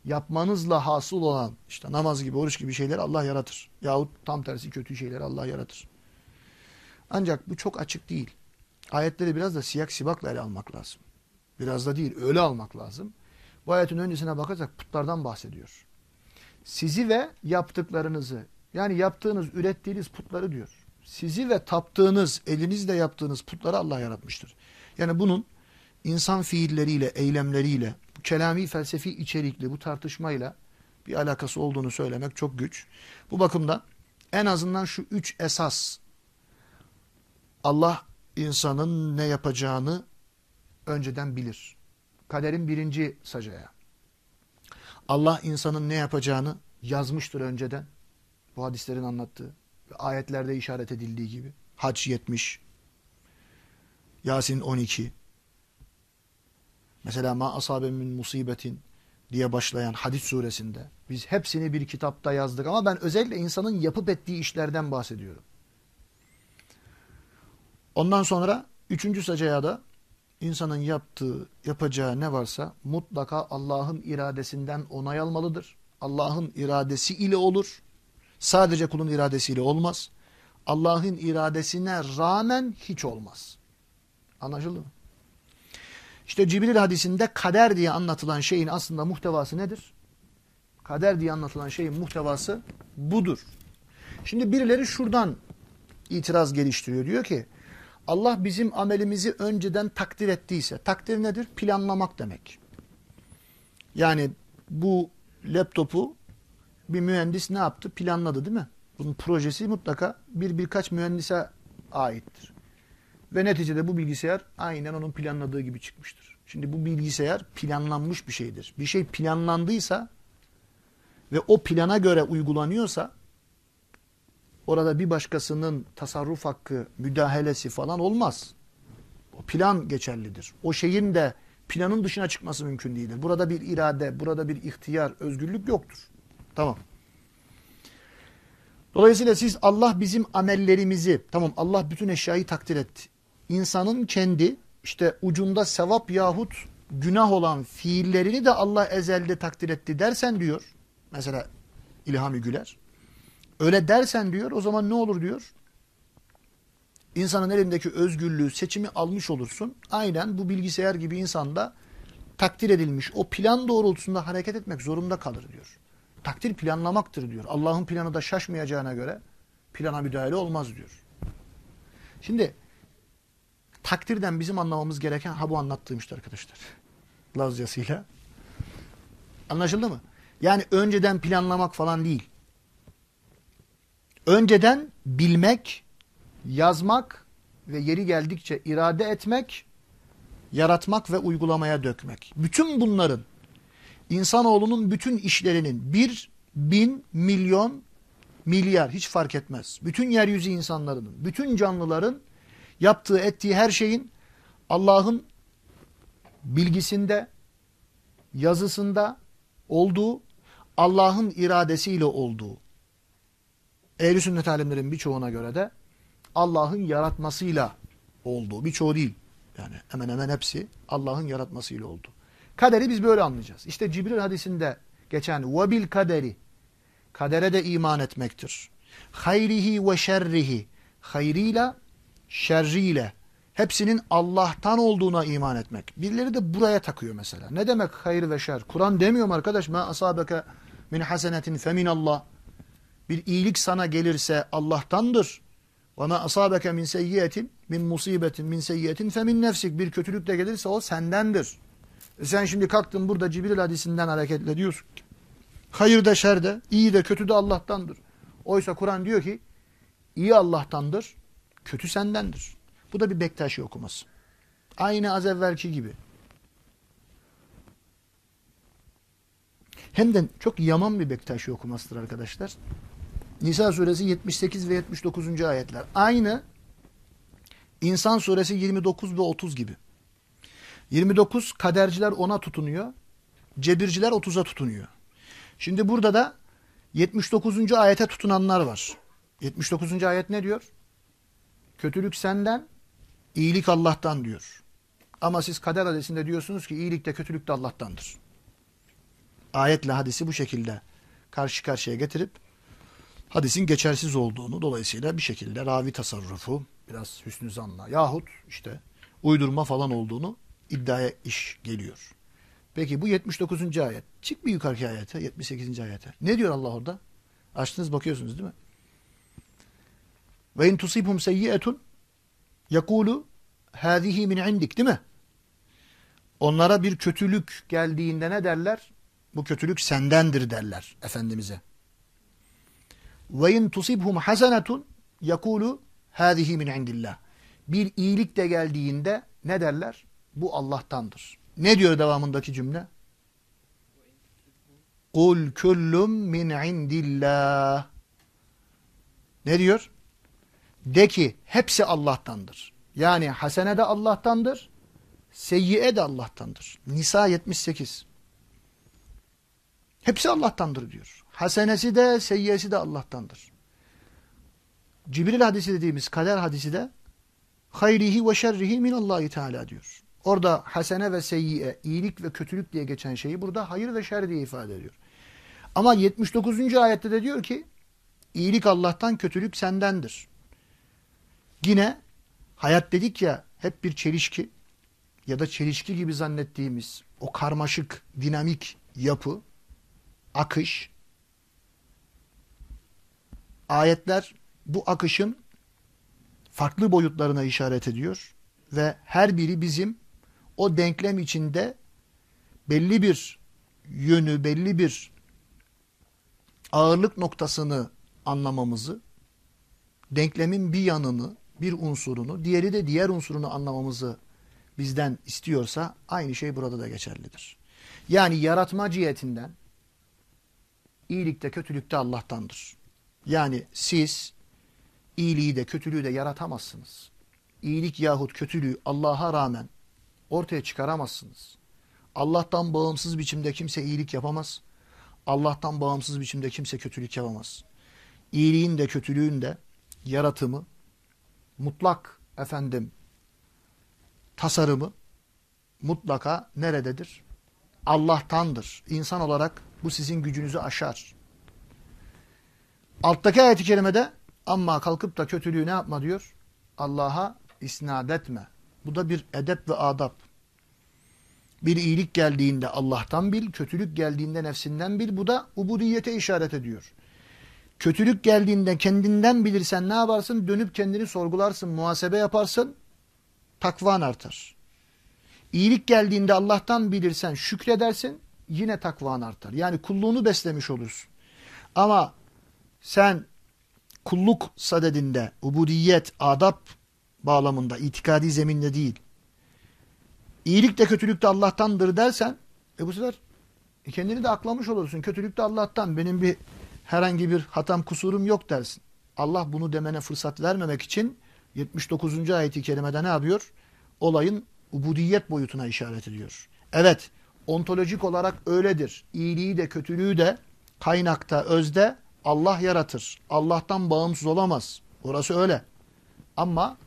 yapmanızla hasıl olan işte namaz gibi oruç gibi şeyler Allah yaratır. Yahut tam tersi kötü şeyler Allah yaratır. Ancak bu çok açık değil. Ayetleri biraz da siyak sibakla ele almak lazım. Biraz da değil öyle almak lazım. Bu ayetin öncesine bakarsak putlardan bahsediyor. Sizi ve yaptıklarınızı yani yaptığınız, ürettiğiniz putları diyor. Sizi ve taptığınız, elinizle yaptığınız putları Allah yaratmıştır. Yani bunun insan fiilleriyle, eylemleriyle, bu kelami felsefi içerikli bu tartışmayla bir alakası olduğunu söylemek çok güç. Bu bakımdan en azından şu üç esas Allah insanın ne yapacağını önceden bilir. Kaderin birinci sacaya. Allah insanın ne yapacağını yazmıştır önceden. Bu hadislerin anlattığı ve ayetlerde işaret edildiği gibi. Hac 70, Yasin 12, mesela ma asabe min musibetin diye başlayan hadis suresinde biz hepsini bir kitapta yazdık ama ben özellikle insanın yapıp ettiği işlerden bahsediyorum. Ondan sonra üçüncü da insanın yaptığı, yapacağı ne varsa mutlaka Allah'ın iradesinden onay almalıdır. Allah'ın iradesi ile olur. Sadece kulun iradesiyle olmaz. Allah'ın iradesine rağmen hiç olmaz. Anlaşıldı mı? İşte Cibril hadisinde kader diye anlatılan şeyin aslında muhtevası nedir? Kader diye anlatılan şeyin muhtevası budur. Şimdi birileri şuradan itiraz geliştiriyor. Diyor ki Allah bizim amelimizi önceden takdir ettiyse, takdir nedir? Planlamak demek. Yani bu laptopu bir mühendis ne yaptı? Planladı değil mi? Bunun projesi mutlaka bir birkaç mühendise aittir. Ve neticede bu bilgisayar aynen onun planladığı gibi çıkmıştır. Şimdi bu bilgisayar planlanmış bir şeydir. Bir şey planlandıysa ve o plana göre uygulanıyorsa orada bir başkasının tasarruf hakkı, müdahalesi falan olmaz. O plan geçerlidir. O şeyin de planın dışına çıkması mümkün değildir. Burada bir irade, burada bir ihtiyar, özgürlük yoktur. Tamam. Dolayısıyla siz Allah bizim amellerimizi, tamam Allah bütün eşyayı takdir etti. İnsanın kendi işte ucunda sevap yahut günah olan fiillerini de Allah ezelde takdir etti dersen diyor. Mesela İlhami Güler. Öyle dersen diyor o zaman ne olur diyor. İnsanın elindeki özgürlüğü, seçimi almış olursun. Aynen bu bilgisayar gibi insanda takdir edilmiş o plan doğrultusunda hareket etmek zorunda kalır diyor. Takdir planlamaktır diyor. Allah'ın planı da şaşmayacağına göre plana müdahale olmaz diyor. Şimdi takdirden bizim anlamamız gereken ha bu anlattığım işte arkadaşlar. Lazcasıyla. Anlaşıldı mı? Yani önceden planlamak falan değil. Önceden bilmek, yazmak ve yeri geldikçe irade etmek, yaratmak ve uygulamaya dökmek. Bütün bunların insanoğlunun bütün işlerinin bir bin milyon milyar hiç fark etmez. Bütün yeryüzü insanların, bütün canlıların yaptığı ettiği her şeyin Allah'ın bilgisinde, yazısında olduğu, Allah'ın iradesiyle olduğu. Ehl-i sünnet alimlerin birçoğuna göre de Allah'ın yaratmasıyla olduğu. Birçoğu değil. Yani hemen hemen hepsi Allah'ın yaratmasıyla oldu. Kaderi biz böyle anlayacağız. İşte Cibril hadisinde geçen ve kaderi kadere de iman etmektir. Hayrihi ve şerrihi hayrıyla şerriyle hepsinin Allah'tan olduğuna iman etmek. Birileri de buraya takıyor mesela. Ne demek hayır ve şer? Kur'an demiyor mu arkadaş? Ma asabeke min hasenetin femin Allah. Bir iyilik sana gelirse Allah'tandır. Ma asabeke min seyyiyetin min musibetin min seyyiyetin femin nefsik. Bir kötülük de gelirse o sendendir. E sen şimdi kalktın burada Cibril hadisinden hareketle diyorsun ki hayır da şer de iyi de kötü de Allah'tandır. Oysa Kur'an diyor ki iyi Allah'tandır, kötü sendendir. Bu da bir Bektaşi okuması. Aynı az evvelki gibi. Hem de çok yaman bir Bektaşi okumasıdır arkadaşlar. Nisa suresi 78 ve 79. ayetler. Aynı İnsan suresi 29 ve 30 gibi. 29 kaderciler ona tutunuyor. Cebirciler 30'a tutunuyor. Şimdi burada da 79. ayete tutunanlar var. 79. ayet ne diyor? Kötülük senden, iyilik Allah'tan diyor. Ama siz kader hadisinde diyorsunuz ki iyilik de kötülük de Allah'tandır. Ayetle hadisi bu şekilde karşı karşıya getirip hadisin geçersiz olduğunu dolayısıyla bir şekilde ravi tasarrufu biraz hüsnü zanla yahut işte uydurma falan olduğunu iddiaya iş geliyor. Peki bu 79. ayet. Çık bir yukarıki ayete 78. ayete. Ne diyor Allah orada? Açtınız bakıyorsunuz değil mi? Ve in tusibhum seyyi'etun yekulu hâzihi min indik değil mi? Onlara bir kötülük geldiğinde ne derler? Bu kötülük sendendir derler Efendimiz'e. Ve in tusibhum hasenetun yekulu hâzihi min indillah. Bir iyilik de geldiğinde ne derler? Bu Allah'tandır. Ne diyor devamındaki cümle? Kul kullum min indillah. Ne diyor? De ki hepsi Allah'tandır. Yani hasene de Allah'tandır, seyyiye de Allah'tandır. Nisa 78. Hepsi Allah'tandır diyor. Hasenesi de seyyiyesi de Allah'tandır. Cibril hadisi dediğimiz kader hadisi de hayrihi ve şerrihi minallahi teala diyor. Orada hasene ve seyyiye, iyilik ve kötülük diye geçen şeyi burada hayır ve şer diye ifade ediyor. Ama 79. ayette de diyor ki iyilik Allah'tan, kötülük sendendir. Yine hayat dedik ya hep bir çelişki ya da çelişki gibi zannettiğimiz o karmaşık, dinamik yapı, akış, ayetler bu akışın farklı boyutlarına işaret ediyor ve her biri bizim o denklem içinde belli bir yönü, belli bir ağırlık noktasını anlamamızı, denklemin bir yanını, bir unsurunu, diğeri de diğer unsurunu anlamamızı bizden istiyorsa aynı şey burada da geçerlidir. Yani yaratma cihetinden iyilikte kötülükte Allah'tandır. Yani siz iyiliği de kötülüğü de yaratamazsınız. İyilik yahut kötülüğü Allah'a rağmen ortaya çıkaramazsınız. Allah'tan bağımsız biçimde kimse iyilik yapamaz. Allah'tan bağımsız biçimde kimse kötülük yapamaz. İyiliğin de kötülüğün de yaratımı, mutlak efendim tasarımı mutlaka nerededir? Allah'tandır. İnsan olarak bu sizin gücünüzü aşar. Alttaki ayet-i kerimede ama kalkıp da kötülüğü ne yapma diyor? Allah'a isnat etme. Bu da bir edep ve adab. Bir iyilik geldiğinde Allah'tan bil, kötülük geldiğinde nefsinden bil. Bu da ubudiyete işaret ediyor. Kötülük geldiğinde kendinden bilirsen ne yaparsın? Dönüp kendini sorgularsın, muhasebe yaparsın. Takvan artar. İyilik geldiğinde Allah'tan bilirsen şükredersin. Yine takvan artar. Yani kulluğunu beslemiş olursun. Ama sen kulluk sadedinde, ubudiyet, adab bağlamında, itikadi zeminde değil, iyilik de kötülük de Allah'tandır dersen, e bu sefer kendini de aklamış olursun. Kötülük de Allah'tan, benim bir herhangi bir hatam kusurum yok dersin. Allah bunu demene fırsat vermemek için 79. ayeti kerimede ne yapıyor? Olayın ubudiyet boyutuna işaret ediyor. Evet, ontolojik olarak öyledir. İyiliği de kötülüğü de kaynakta, özde Allah yaratır. Allah'tan bağımsız olamaz. Orası öyle. Ama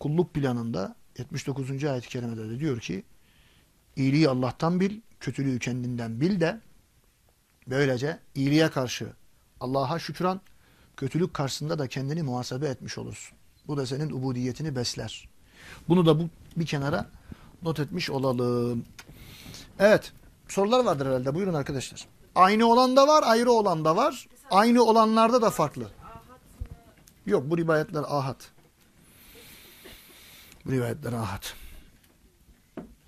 kulluk planında 79. ayet-i kerimede de diyor ki iyiliği Allah'tan bil, kötülüğü kendinden bil de böylece iyiliğe karşı Allah'a şükran, kötülük karşısında da kendini muhasebe etmiş olursun. Bu da senin ubudiyetini besler. Bunu da bu bir kenara not etmiş olalım. Evet. Sorular vardır herhalde. Buyurun arkadaşlar. Aynı olan da var, ayrı olan da var. Aynı olanlarda da farklı. Yok bu rivayetler ahat. Bu rivayetler ahat.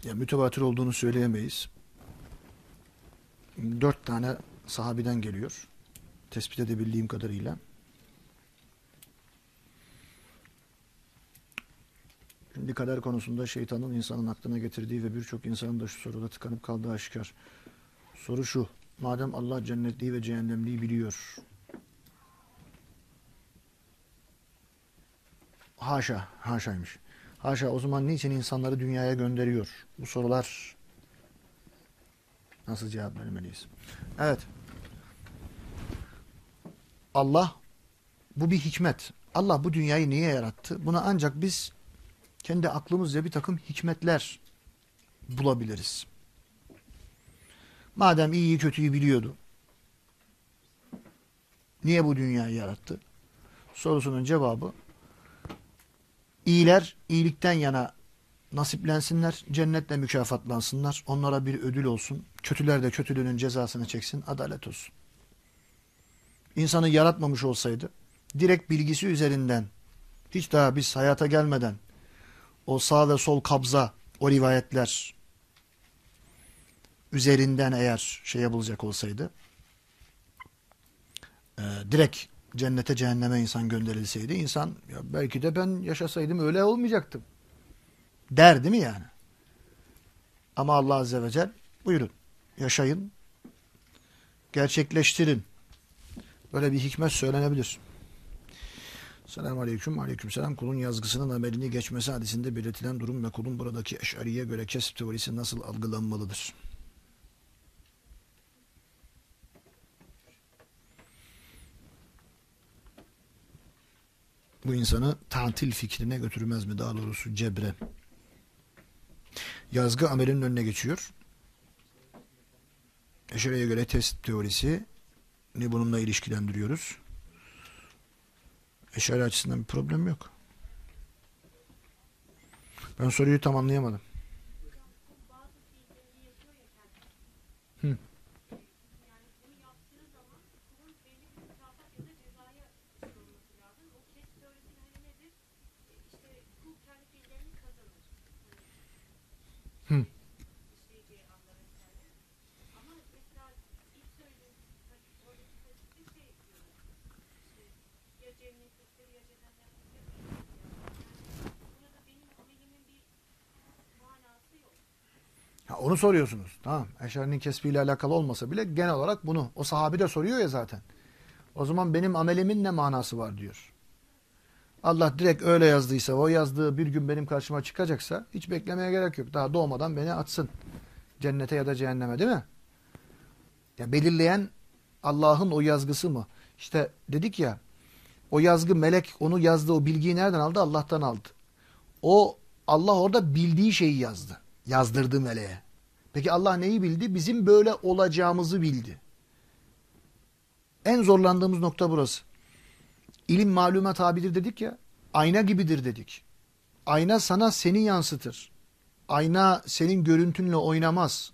Ya mütevatir olduğunu söyleyemeyiz. Dört tane sahabiden geliyor. Tespit edebildiğim kadarıyla. Şimdi kader konusunda şeytanın insanın aklına getirdiği ve birçok insanın da şu soruda tıkanıp kaldığı aşikar. Soru şu. Madem Allah cennetliği ve cehennemliği biliyor. Haşa, haşaymış. Haşa o zaman niçin insanları dünyaya gönderiyor? Bu sorular nasıl cevap vermeliyiz? Evet. Allah bu bir hikmet. Allah bu dünyayı niye yarattı? Buna ancak biz kendi aklımızca bir takım hikmetler bulabiliriz. Madem iyiyi kötüyü biliyordu. Niye bu dünyayı yarattı? Sorusunun cevabı iyiler iyilikten yana nasiplensinler, cennetle mükafatlansınlar, onlara bir ödül olsun, kötüler de kötülüğünün cezasını çeksin, adalet olsun. İnsanı yaratmamış olsaydı, direkt bilgisi üzerinden, hiç daha biz hayata gelmeden, o sağ ve sol kabza, o rivayetler üzerinden eğer şeye bulacak olsaydı, e, direkt cennete cehenneme insan gönderilseydi, insan ya belki de ben yaşasaydım öyle olmayacaktım Der değil mi yani? Ama Allah Azze ve Celle buyurun yaşayın, gerçekleştirin. Böyle bir hikmet söylenebilir. Selamun Aleyküm. Aleyküm selam. Kulun yazgısının amelini geçmesi hadisinde belirtilen durum ve kulun buradaki eşariye göre kesip teorisi nasıl algılanmalıdır? Bu insanı tatil fikrine götürmez mi? Daha doğrusu cebre. Yazgı amelinin önüne geçiyor. Eşariye göre test teorisi ne bununla ilişkilendiriyoruz. Eşari açısından bir problem yok. Ben soruyu tam anlayamadım. Onu soruyorsunuz. Tamam. Eşarinin kesbiyle alakalı olmasa bile genel olarak bunu. O sahabi de soruyor ya zaten. O zaman benim amelimin ne manası var diyor. Allah direkt öyle yazdıysa, o yazdığı bir gün benim karşıma çıkacaksa hiç beklemeye gerek yok. Daha doğmadan beni atsın. Cennete ya da cehenneme değil mi? Ya belirleyen Allah'ın o yazgısı mı? İşte dedik ya o yazgı melek onu yazdı o bilgiyi nereden aldı? Allah'tan aldı. O Allah orada bildiği şeyi yazdı. Yazdırdı meleğe. Peki Allah neyi bildi? Bizim böyle olacağımızı bildi. En zorlandığımız nokta burası. İlim maluma tabidir dedik ya. Ayna gibidir dedik. Ayna sana seni yansıtır. Ayna senin görüntünle oynamaz.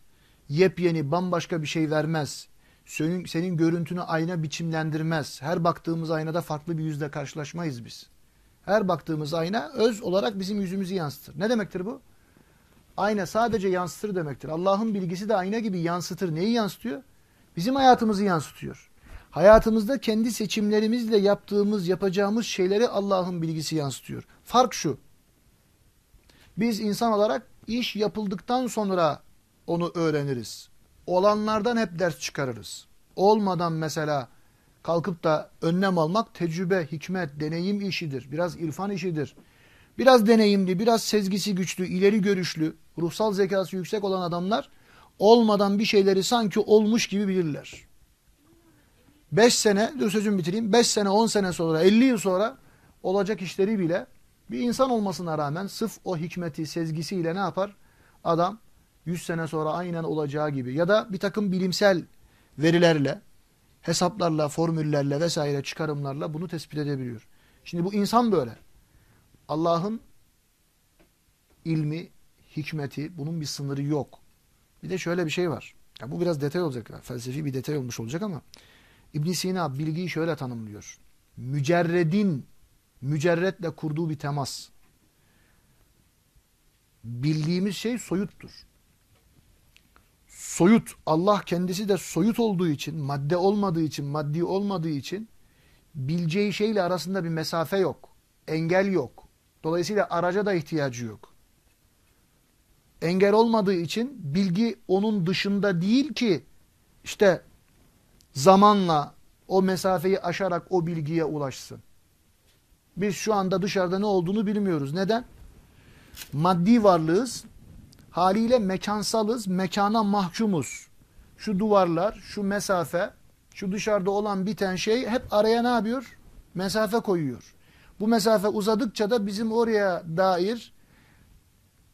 Yepyeni bambaşka bir şey vermez. Senin, senin görüntünü ayna biçimlendirmez. Her baktığımız aynada farklı bir yüzle karşılaşmayız biz. Her baktığımız ayna öz olarak bizim yüzümüzü yansıtır. Ne demektir bu? Ayna sadece yansıtır demektir. Allah'ın bilgisi de ayna gibi yansıtır. Neyi yansıtıyor? Bizim hayatımızı yansıtıyor. Hayatımızda kendi seçimlerimizle yaptığımız, yapacağımız şeyleri Allah'ın bilgisi yansıtıyor. Fark şu. Biz insan olarak iş yapıldıktan sonra onu öğreniriz. Olanlardan hep ders çıkarırız. Olmadan mesela kalkıp da önlem almak tecrübe, hikmet, deneyim işidir. Biraz irfan işidir. Biraz deneyimli, biraz sezgisi güçlü, ileri görüşlü, ruhsal zekası yüksek olan adamlar olmadan bir şeyleri sanki olmuş gibi bilirler. 5 sene, dur sözümü bitireyim, 5 sene, 10 sene sonra, 50 yıl sonra olacak işleri bile bir insan olmasına rağmen sırf o hikmeti, sezgisiyle ne yapar? Adam 100 sene sonra aynen olacağı gibi ya da bir takım bilimsel verilerle, hesaplarla, formüllerle vesaire çıkarımlarla bunu tespit edebiliyor. Şimdi bu insan böyle. Allah'ın ilmi, hikmeti, bunun bir sınırı yok. Bir de şöyle bir şey var. Ya bu biraz detay olacak. Felsefi bir detay olmuş olacak ama İbn Sina bilgiyi şöyle tanımlıyor. Mücerredin mücerretle kurduğu bir temas. Bildiğimiz şey soyuttur. Soyut. Allah kendisi de soyut olduğu için, madde olmadığı için, maddi olmadığı için bileceği şeyle arasında bir mesafe yok. Engel yok. Dolayısıyla araca da ihtiyacı yok. Engel olmadığı için bilgi onun dışında değil ki işte zamanla o mesafeyi aşarak o bilgiye ulaşsın. Biz şu anda dışarıda ne olduğunu bilmiyoruz. Neden? Maddi varlığız. Haliyle mekansalız. Mekana mahkumuz. Şu duvarlar, şu mesafe, Şu dışarıda olan biten şey hep araya ne yapıyor? Mesafe koyuyor. Bu mesafe uzadıkça da bizim oraya dair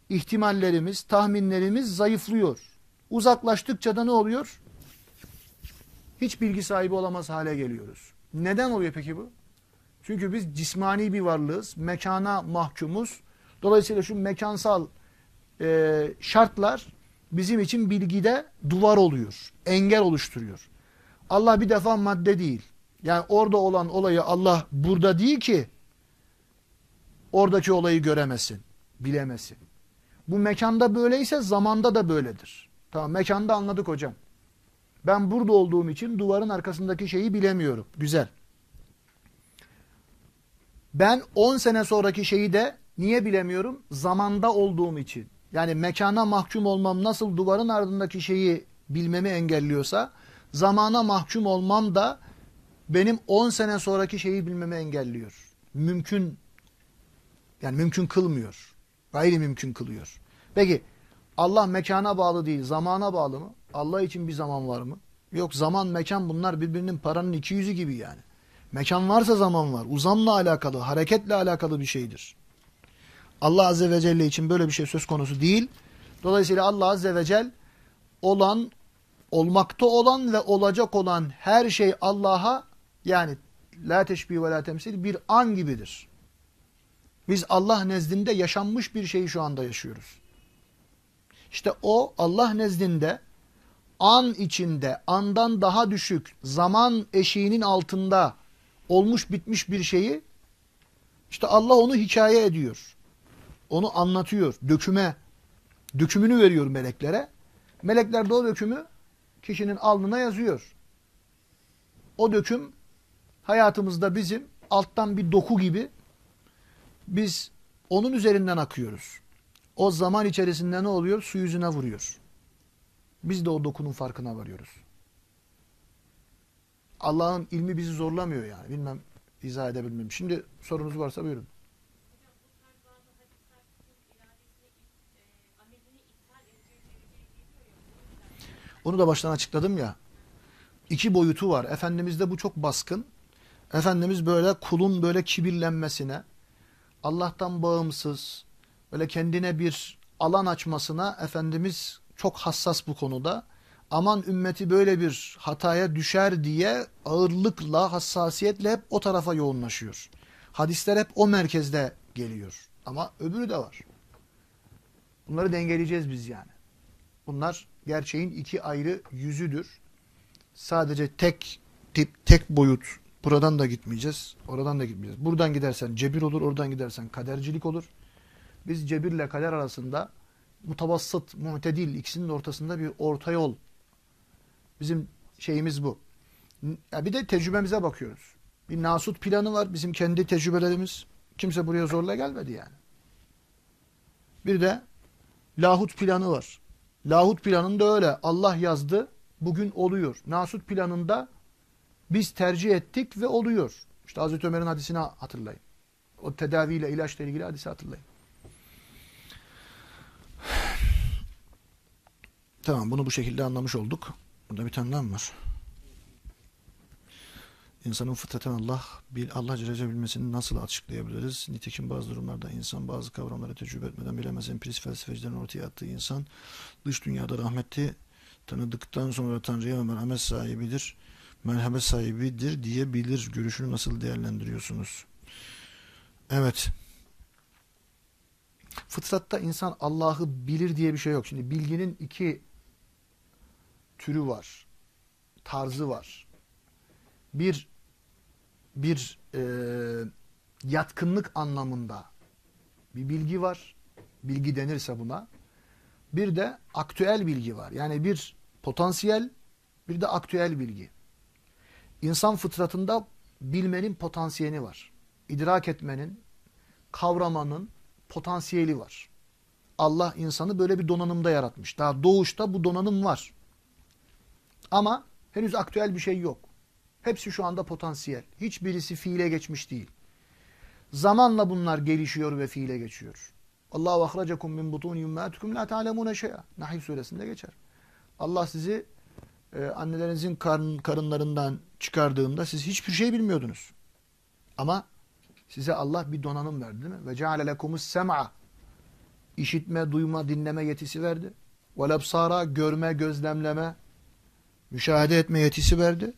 ihtimallerimiz, tahminlerimiz zayıflıyor. Uzaklaştıkça da ne oluyor? Hiç bilgi sahibi olamaz hale geliyoruz. Neden oluyor peki bu? Çünkü biz cismani bir varlığız, mekana mahkumuz. Dolayısıyla şu mekansal e, şartlar bizim için bilgide duvar oluyor, engel oluşturuyor. Allah bir defa madde değil. Yani orada olan olayı Allah burada değil ki oradaki olayı göremesin, bilemesin. Bu mekanda böyleyse zamanda da böyledir. Tamam mekanda anladık hocam. Ben burada olduğum için duvarın arkasındaki şeyi bilemiyorum. Güzel. Ben 10 sene sonraki şeyi de niye bilemiyorum? Zamanda olduğum için. Yani mekana mahkum olmam nasıl duvarın ardındaki şeyi bilmemi engelliyorsa zamana mahkum olmam da benim 10 sene sonraki şeyi bilmemi engelliyor. Mümkün yani mümkün kılmıyor. Gayri mümkün kılıyor. Peki Allah mekana bağlı değil, zamana bağlı mı? Allah için bir zaman var mı? Yok zaman, mekan bunlar birbirinin paranın iki yüzü gibi yani. Mekan varsa zaman var. Uzamla alakalı, hareketle alakalı bir şeydir. Allah Azze ve Celle için böyle bir şey söz konusu değil. Dolayısıyla Allah Azze ve Celle olan, olmakta olan ve olacak olan her şey Allah'a yani la teşbih ve la temsil bir an gibidir. Biz Allah nezdinde yaşanmış bir şeyi şu anda yaşıyoruz. İşte o Allah nezdinde an içinde, andan daha düşük, zaman eşiğinin altında olmuş bitmiş bir şeyi işte Allah onu hikaye ediyor. Onu anlatıyor. Döküme, dökümünü veriyor meleklere. Melekler de o dökümü kişinin alnına yazıyor. O döküm hayatımızda bizim alttan bir doku gibi biz onun üzerinden akıyoruz. O zaman içerisinde ne oluyor? Su yüzüne vuruyor. Biz de o dokunun farkına varıyoruz. Allah'ın ilmi bizi zorlamıyor yani. Bilmem izah edebilmem. Şimdi sorunuz varsa buyurun. Onu da baştan açıkladım ya. İki boyutu var. Efendimizde bu çok baskın. Efendimiz böyle kulun böyle kibirlenmesine, Allah'tan bağımsız, böyle kendine bir alan açmasına Efendimiz çok hassas bu konuda. Aman ümmeti böyle bir hataya düşer diye ağırlıkla, hassasiyetle hep o tarafa yoğunlaşıyor. Hadisler hep o merkezde geliyor. Ama öbürü de var. Bunları dengeleyeceğiz biz yani. Bunlar gerçeğin iki ayrı yüzüdür. Sadece tek tip, tek boyut. Buradan da gitmeyeceğiz, oradan da gitmeyeceğiz. Buradan gidersen cebir olur, oradan gidersen kadercilik olur. Biz cebirle kader arasında mutabassıt, muhtedil ikisinin ortasında bir orta yol. Bizim şeyimiz bu. Ya bir de tecrübemize bakıyoruz. Bir nasut planı var. Bizim kendi tecrübelerimiz. Kimse buraya zorla gelmedi yani. Bir de lahut planı var. Lahut planında öyle. Allah yazdı. Bugün oluyor. Nasut planında biz tercih ettik ve oluyor. İşte Hazreti Ömer'in hadisini hatırlayın. O tedaviyle, ilaçla ilgili hadisi hatırlayın. Tamam bunu bu şekilde anlamış olduk. Burada bir tane daha mı var? İnsanın fıtraten Allah, bil, Allah Celle bilmesini nasıl açıklayabiliriz? Nitekim bazı durumlarda insan bazı kavramları tecrübe etmeden bilemez. Emprist felsefecilerin ortaya attığı insan dış dünyada rahmeti tanıdıktan sonra Tanrı'ya merhamet sahibidir. Merhamet sahibidir diyebilir. Görüşünü nasıl değerlendiriyorsunuz? Evet. Fıtratta insan Allah'ı bilir diye bir şey yok. Şimdi bilginin iki türü var. Tarzı var. Bir bir e, yatkınlık anlamında bir bilgi var. Bilgi denirse buna. Bir de aktüel bilgi var. Yani bir potansiyel bir de aktüel bilgi. İnsan fıtratında bilmenin potansiyeli var. İdrak etmenin, kavramanın potansiyeli var. Allah insanı böyle bir donanımda yaratmış. Daha doğuşta bu donanım var. Ama henüz aktüel bir şey yok. Hepsi şu anda potansiyel. Hiçbirisi fiile geçmiş değil. Zamanla bunlar gelişiyor ve fiile geçiyor. Allahu ahracakum min butun ummatikum la ta'lemune şey'a. Nahl suresinde geçer. Allah sizi e, annelerinizin karın, karınlarından çıkardığında siz hiçbir şey bilmiyordunuz. Ama size Allah bir donanım verdi değil mi? Ve ceale lekumus sem'a işitme, duyma, dinleme yetisi verdi. Vel absara görme, gözlemleme, müşahede etme yetisi verdi.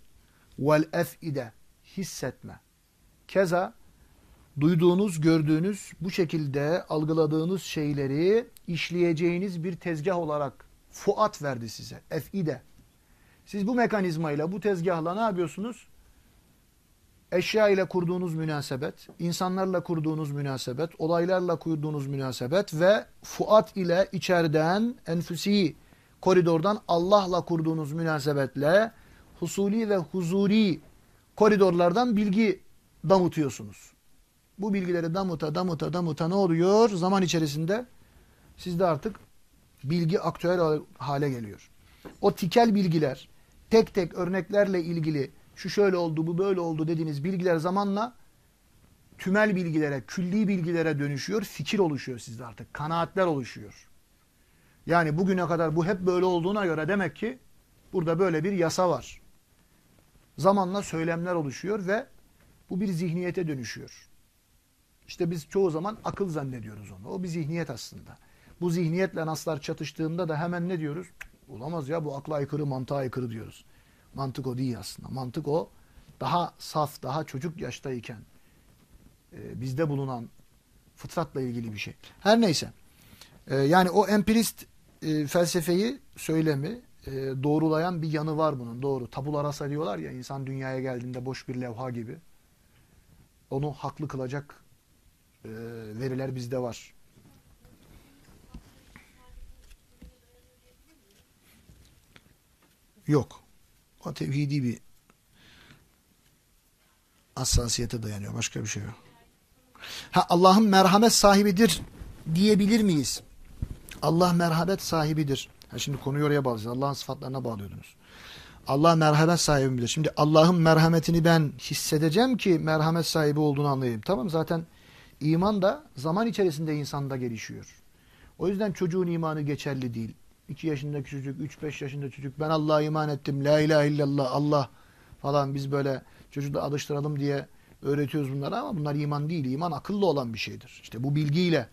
Vel ef'ide hissetme. Keza duyduğunuz, gördüğünüz, bu şekilde algıladığınız şeyleri işleyeceğiniz bir tezgah olarak fuat verdi size. Ef'ide. Siz bu mekanizmayla, bu tezgahla ne yapıyorsunuz? Eşya ile kurduğunuz münasebet, insanlarla kurduğunuz münasebet, olaylarla kurduğunuz münasebet ve fuat ile içeriden enfüsi koridordan Allah'la kurduğunuz münasebetle husuli ve huzuri koridorlardan bilgi damıtıyorsunuz. Bu bilgileri damuta damuta damuta ne oluyor? Zaman içerisinde sizde artık bilgi aktüel hale geliyor. O tikel bilgiler tek tek örneklerle ilgili şu şöyle oldu bu böyle oldu dediğiniz bilgiler zamanla tümel bilgilere, külli bilgilere dönüşüyor. Fikir oluşuyor sizde artık. Kanaatler oluşuyor. Yani bugüne kadar bu hep böyle olduğuna göre demek ki burada böyle bir yasa var. Zamanla söylemler oluşuyor ve bu bir zihniyete dönüşüyor. İşte biz çoğu zaman akıl zannediyoruz onu. O bir zihniyet aslında. Bu zihniyetle naslar çatıştığında da hemen ne diyoruz? Olamaz ya bu akla aykırı, mantığa aykırı diyoruz. Mantık o değil aslında. Mantık o daha saf, daha çocuk yaştayken e, bizde bulunan fıtratla ilgili bir şey. Her neyse. E, yani o empirist e, felsefeyi, söylemi e, doğrulayan bir yanı var bunun. Doğru. Tabula rasa diyorlar ya insan dünyaya geldiğinde boş bir levha gibi. Onu haklı kılacak e, veriler bizde var. Yok. O tevhidi bir hassasiyete dayanıyor. Başka bir şey yok. Ha Allah'ın merhamet sahibidir diyebilir miyiz? Allah merhamet sahibidir. Ha şimdi konuyu oraya bağlayacağız. Allah'ın sıfatlarına bağlıyordunuz. Allah merhamet sahibidir. Şimdi Allah'ın merhametini ben hissedeceğim ki merhamet sahibi olduğunu anlayayım. Tamam zaten iman da zaman içerisinde insanda gelişiyor. O yüzden çocuğun imanı geçerli değil. 2 yaşındaki çocuk, 3-5 yaşında çocuk ben Allah'a iman ettim, la ilahe illallah, Allah falan biz böyle çocuğu da alıştıralım diye öğretiyoruz bunları ama bunlar iman değil. İman akıllı olan bir şeydir. İşte bu bilgiyle,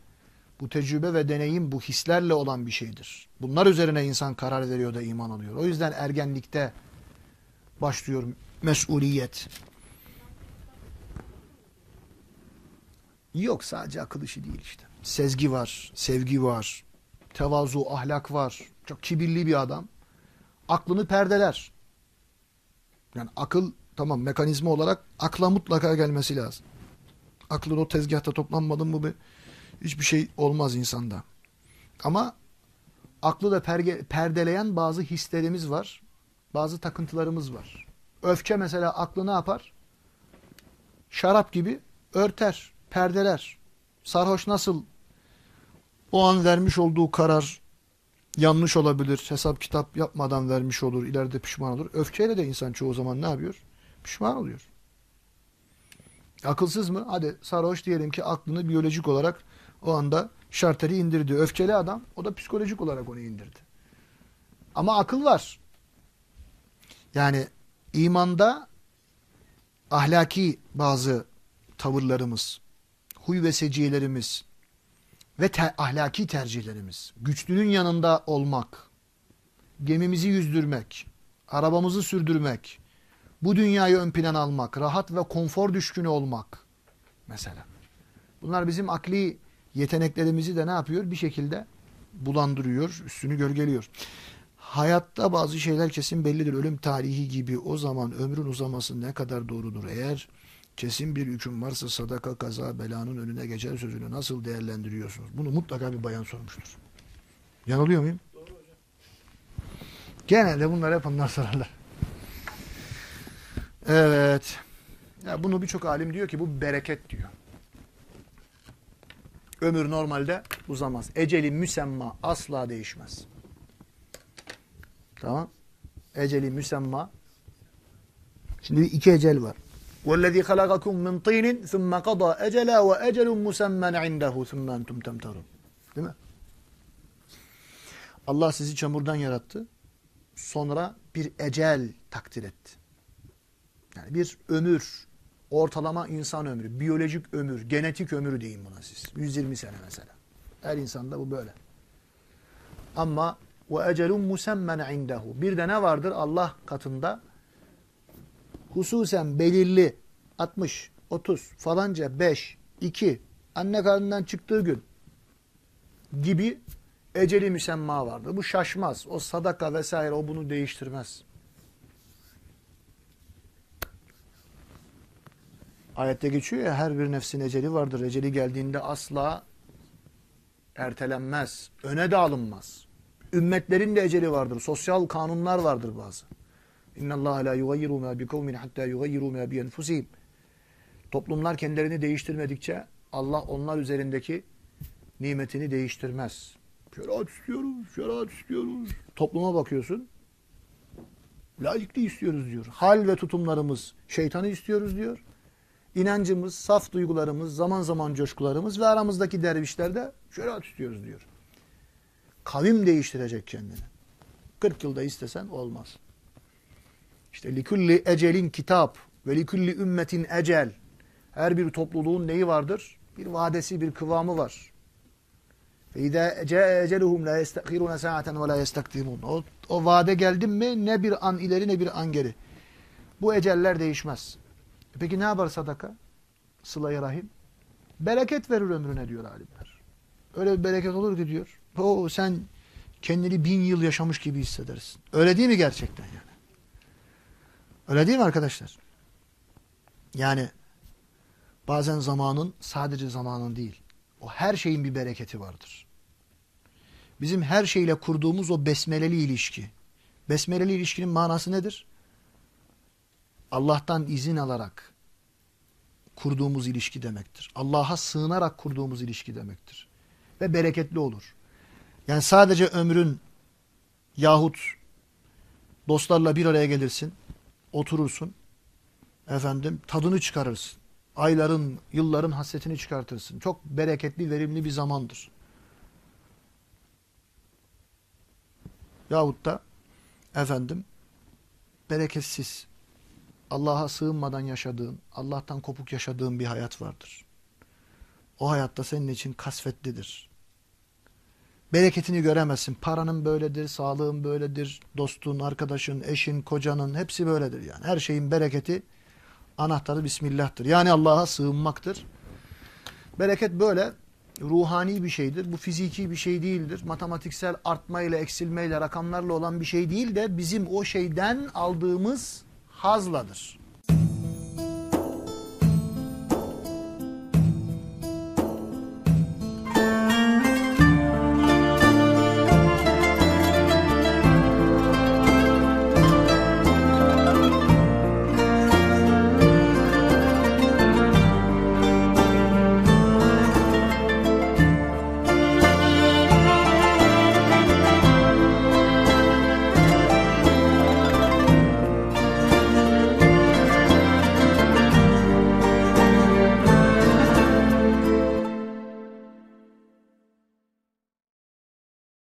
bu tecrübe ve deneyim, bu hislerle olan bir şeydir. Bunlar üzerine insan karar veriyor da iman alıyor. O yüzden ergenlikte başlıyor mesuliyet. Yok sadece akıl işi değil işte. Sezgi var, sevgi var, tevazu, ahlak var. Çok kibirli bir adam. Aklını perdeler. Yani akıl tamam mekanizma olarak akla mutlaka gelmesi lazım. Aklın o tezgahta toplanmadın mı bir, hiçbir şey olmaz insanda. Ama aklı da perge, perdeleyen bazı hislerimiz var. Bazı takıntılarımız var. Öfke mesela aklı ne yapar? Şarap gibi örter, perdeler. Sarhoş nasıl o an vermiş olduğu karar yanlış olabilir. Hesap kitap yapmadan vermiş olur. ileride pişman olur. Öfkeyle de insan çoğu zaman ne yapıyor? Pişman oluyor. Akılsız mı? Hadi sarhoş diyelim ki aklını biyolojik olarak o anda şarteri indirdi. Öfkeli adam o da psikolojik olarak onu indirdi. Ama akıl var. Yani imanda ahlaki bazı tavırlarımız, huy ve seciyelerimiz, ve te ahlaki tercihlerimiz. Güçlünün yanında olmak, gemimizi yüzdürmek, arabamızı sürdürmek, bu dünyayı ön plan almak, rahat ve konfor düşkünü olmak mesela. Bunlar bizim akli yeteneklerimizi de ne yapıyor? Bir şekilde bulandırıyor, üstünü gölgeliyor. Hayatta bazı şeyler kesin bellidir. Ölüm tarihi gibi o zaman ömrün uzaması ne kadar doğrudur? Eğer kesin bir hüküm varsa sadaka, kaza, belanın önüne geçer sözünü nasıl değerlendiriyorsunuz? Bunu mutlaka bir bayan sormuştur. Yanılıyor muyum? Genelde bunlar hep onlar sorarlar. Evet. Ya bunu birçok alim diyor ki bu bereket diyor. Ömür normalde uzamaz. Eceli müsemma asla değişmez. Tamam. Eceli müsemma. Şimdi iki ecel var. وَالَّذ۪ي خَلَقَكُمْ مِنْ طِينٍ ثُمَّ قَضَى اَجَلًا وَاَجَلٌ مُسَمَّنْ عِنْدَهُ ثُمَّ اَنْتُمْ تَمْتَرُونَ Değil mi? Allah sizi çamurdan yarattı. Sonra bir ecel takdir etti. Yani bir ömür, ortalama insan ömrü, biyolojik ömür, genetik ömrü deyin buna siz. 120 sene mesela. Her insanda bu böyle. Ama ve ecelun musemmen indehu. Bir de ne vardır Allah katında? Hususen belirli 60, 30 falanca 5, 2 anne karnından çıktığı gün gibi eceli müsemma vardır. Bu şaşmaz. O sadaka vesaire o bunu değiştirmez. Ayette geçiyor ya her bir nefsin eceli vardır. Eceli geldiğinde asla ertelenmez. Öne de alınmaz. Ümmetlerin de eceli vardır. Sosyal kanunlar vardır bazı. İnna Allah la yugayyiru ma bi kavmin hatta yugayyiru ma bi enfusihim. Toplumlar kendilerini değiştirmedikçe Allah onlar üzerindeki nimetini değiştirmez. Şeriat istiyoruz, şeriat istiyoruz. Topluma bakıyorsun. Laikliği istiyoruz diyor. Hal ve tutumlarımız şeytanı istiyoruz diyor. İnancımız, saf duygularımız, zaman zaman coşkularımız ve aramızdaki dervişler de şeriat istiyoruz diyor. Kavim değiştirecek kendini. 40 yılda istesen olmaz. İşte likulli ecelin kitap ve likulli ümmetin ecel. Her bir topluluğun neyi vardır? Bir vadesi, bir kıvamı var. فَاِذَا جَاءَ اَجَلُهُمْ لَا يَسْتَقِرُونَ سَاعَةً وَلَا يَسْتَقْدِمُونَ o, o vade geldi mi ne bir an ileri ne bir an geri. Bu eceller değişmez. Peki ne yapar sadaka? Sıla-i Rahim. Bereket verir ömrüne diyor alimler. Öyle bir bereket olur ki diyor. O sen kendini bin yıl yaşamış gibi hissedersin. Öyle değil mi gerçekten yani? Öyle değil mi arkadaşlar? Yani bazen zamanın sadece zamanın değil. O her şeyin bir bereketi vardır. Bizim her şeyle kurduğumuz o besmeleli ilişki. Besmeleli ilişkinin manası nedir? Allah'tan izin alarak kurduğumuz ilişki demektir. Allah'a sığınarak kurduğumuz ilişki demektir. Ve bereketli olur. Yani sadece ömrün yahut dostlarla bir araya gelirsin, oturursun, efendim tadını çıkarırsın. Ayların, yılların hasretini çıkartırsın. Çok bereketli, verimli bir zamandır. Yahut da efendim bereketsiz, Allah'a sığınmadan yaşadığın, Allah'tan kopuk yaşadığın bir hayat vardır. O hayatta senin için kasvetlidir. Bereketini göremezsin. Paranın böyledir, sağlığın böyledir, dostun, arkadaşın, eşin, kocanın hepsi böyledir yani. Her şeyin bereketi anahtarı Bismillah'tır. Yani Allah'a sığınmaktır. Bereket böyle ruhani bir şeydir. Bu fiziki bir şey değildir. Matematiksel artmayla, eksilmeyle, rakamlarla olan bir şey değil de bizim o şeyden aldığımız hazladır.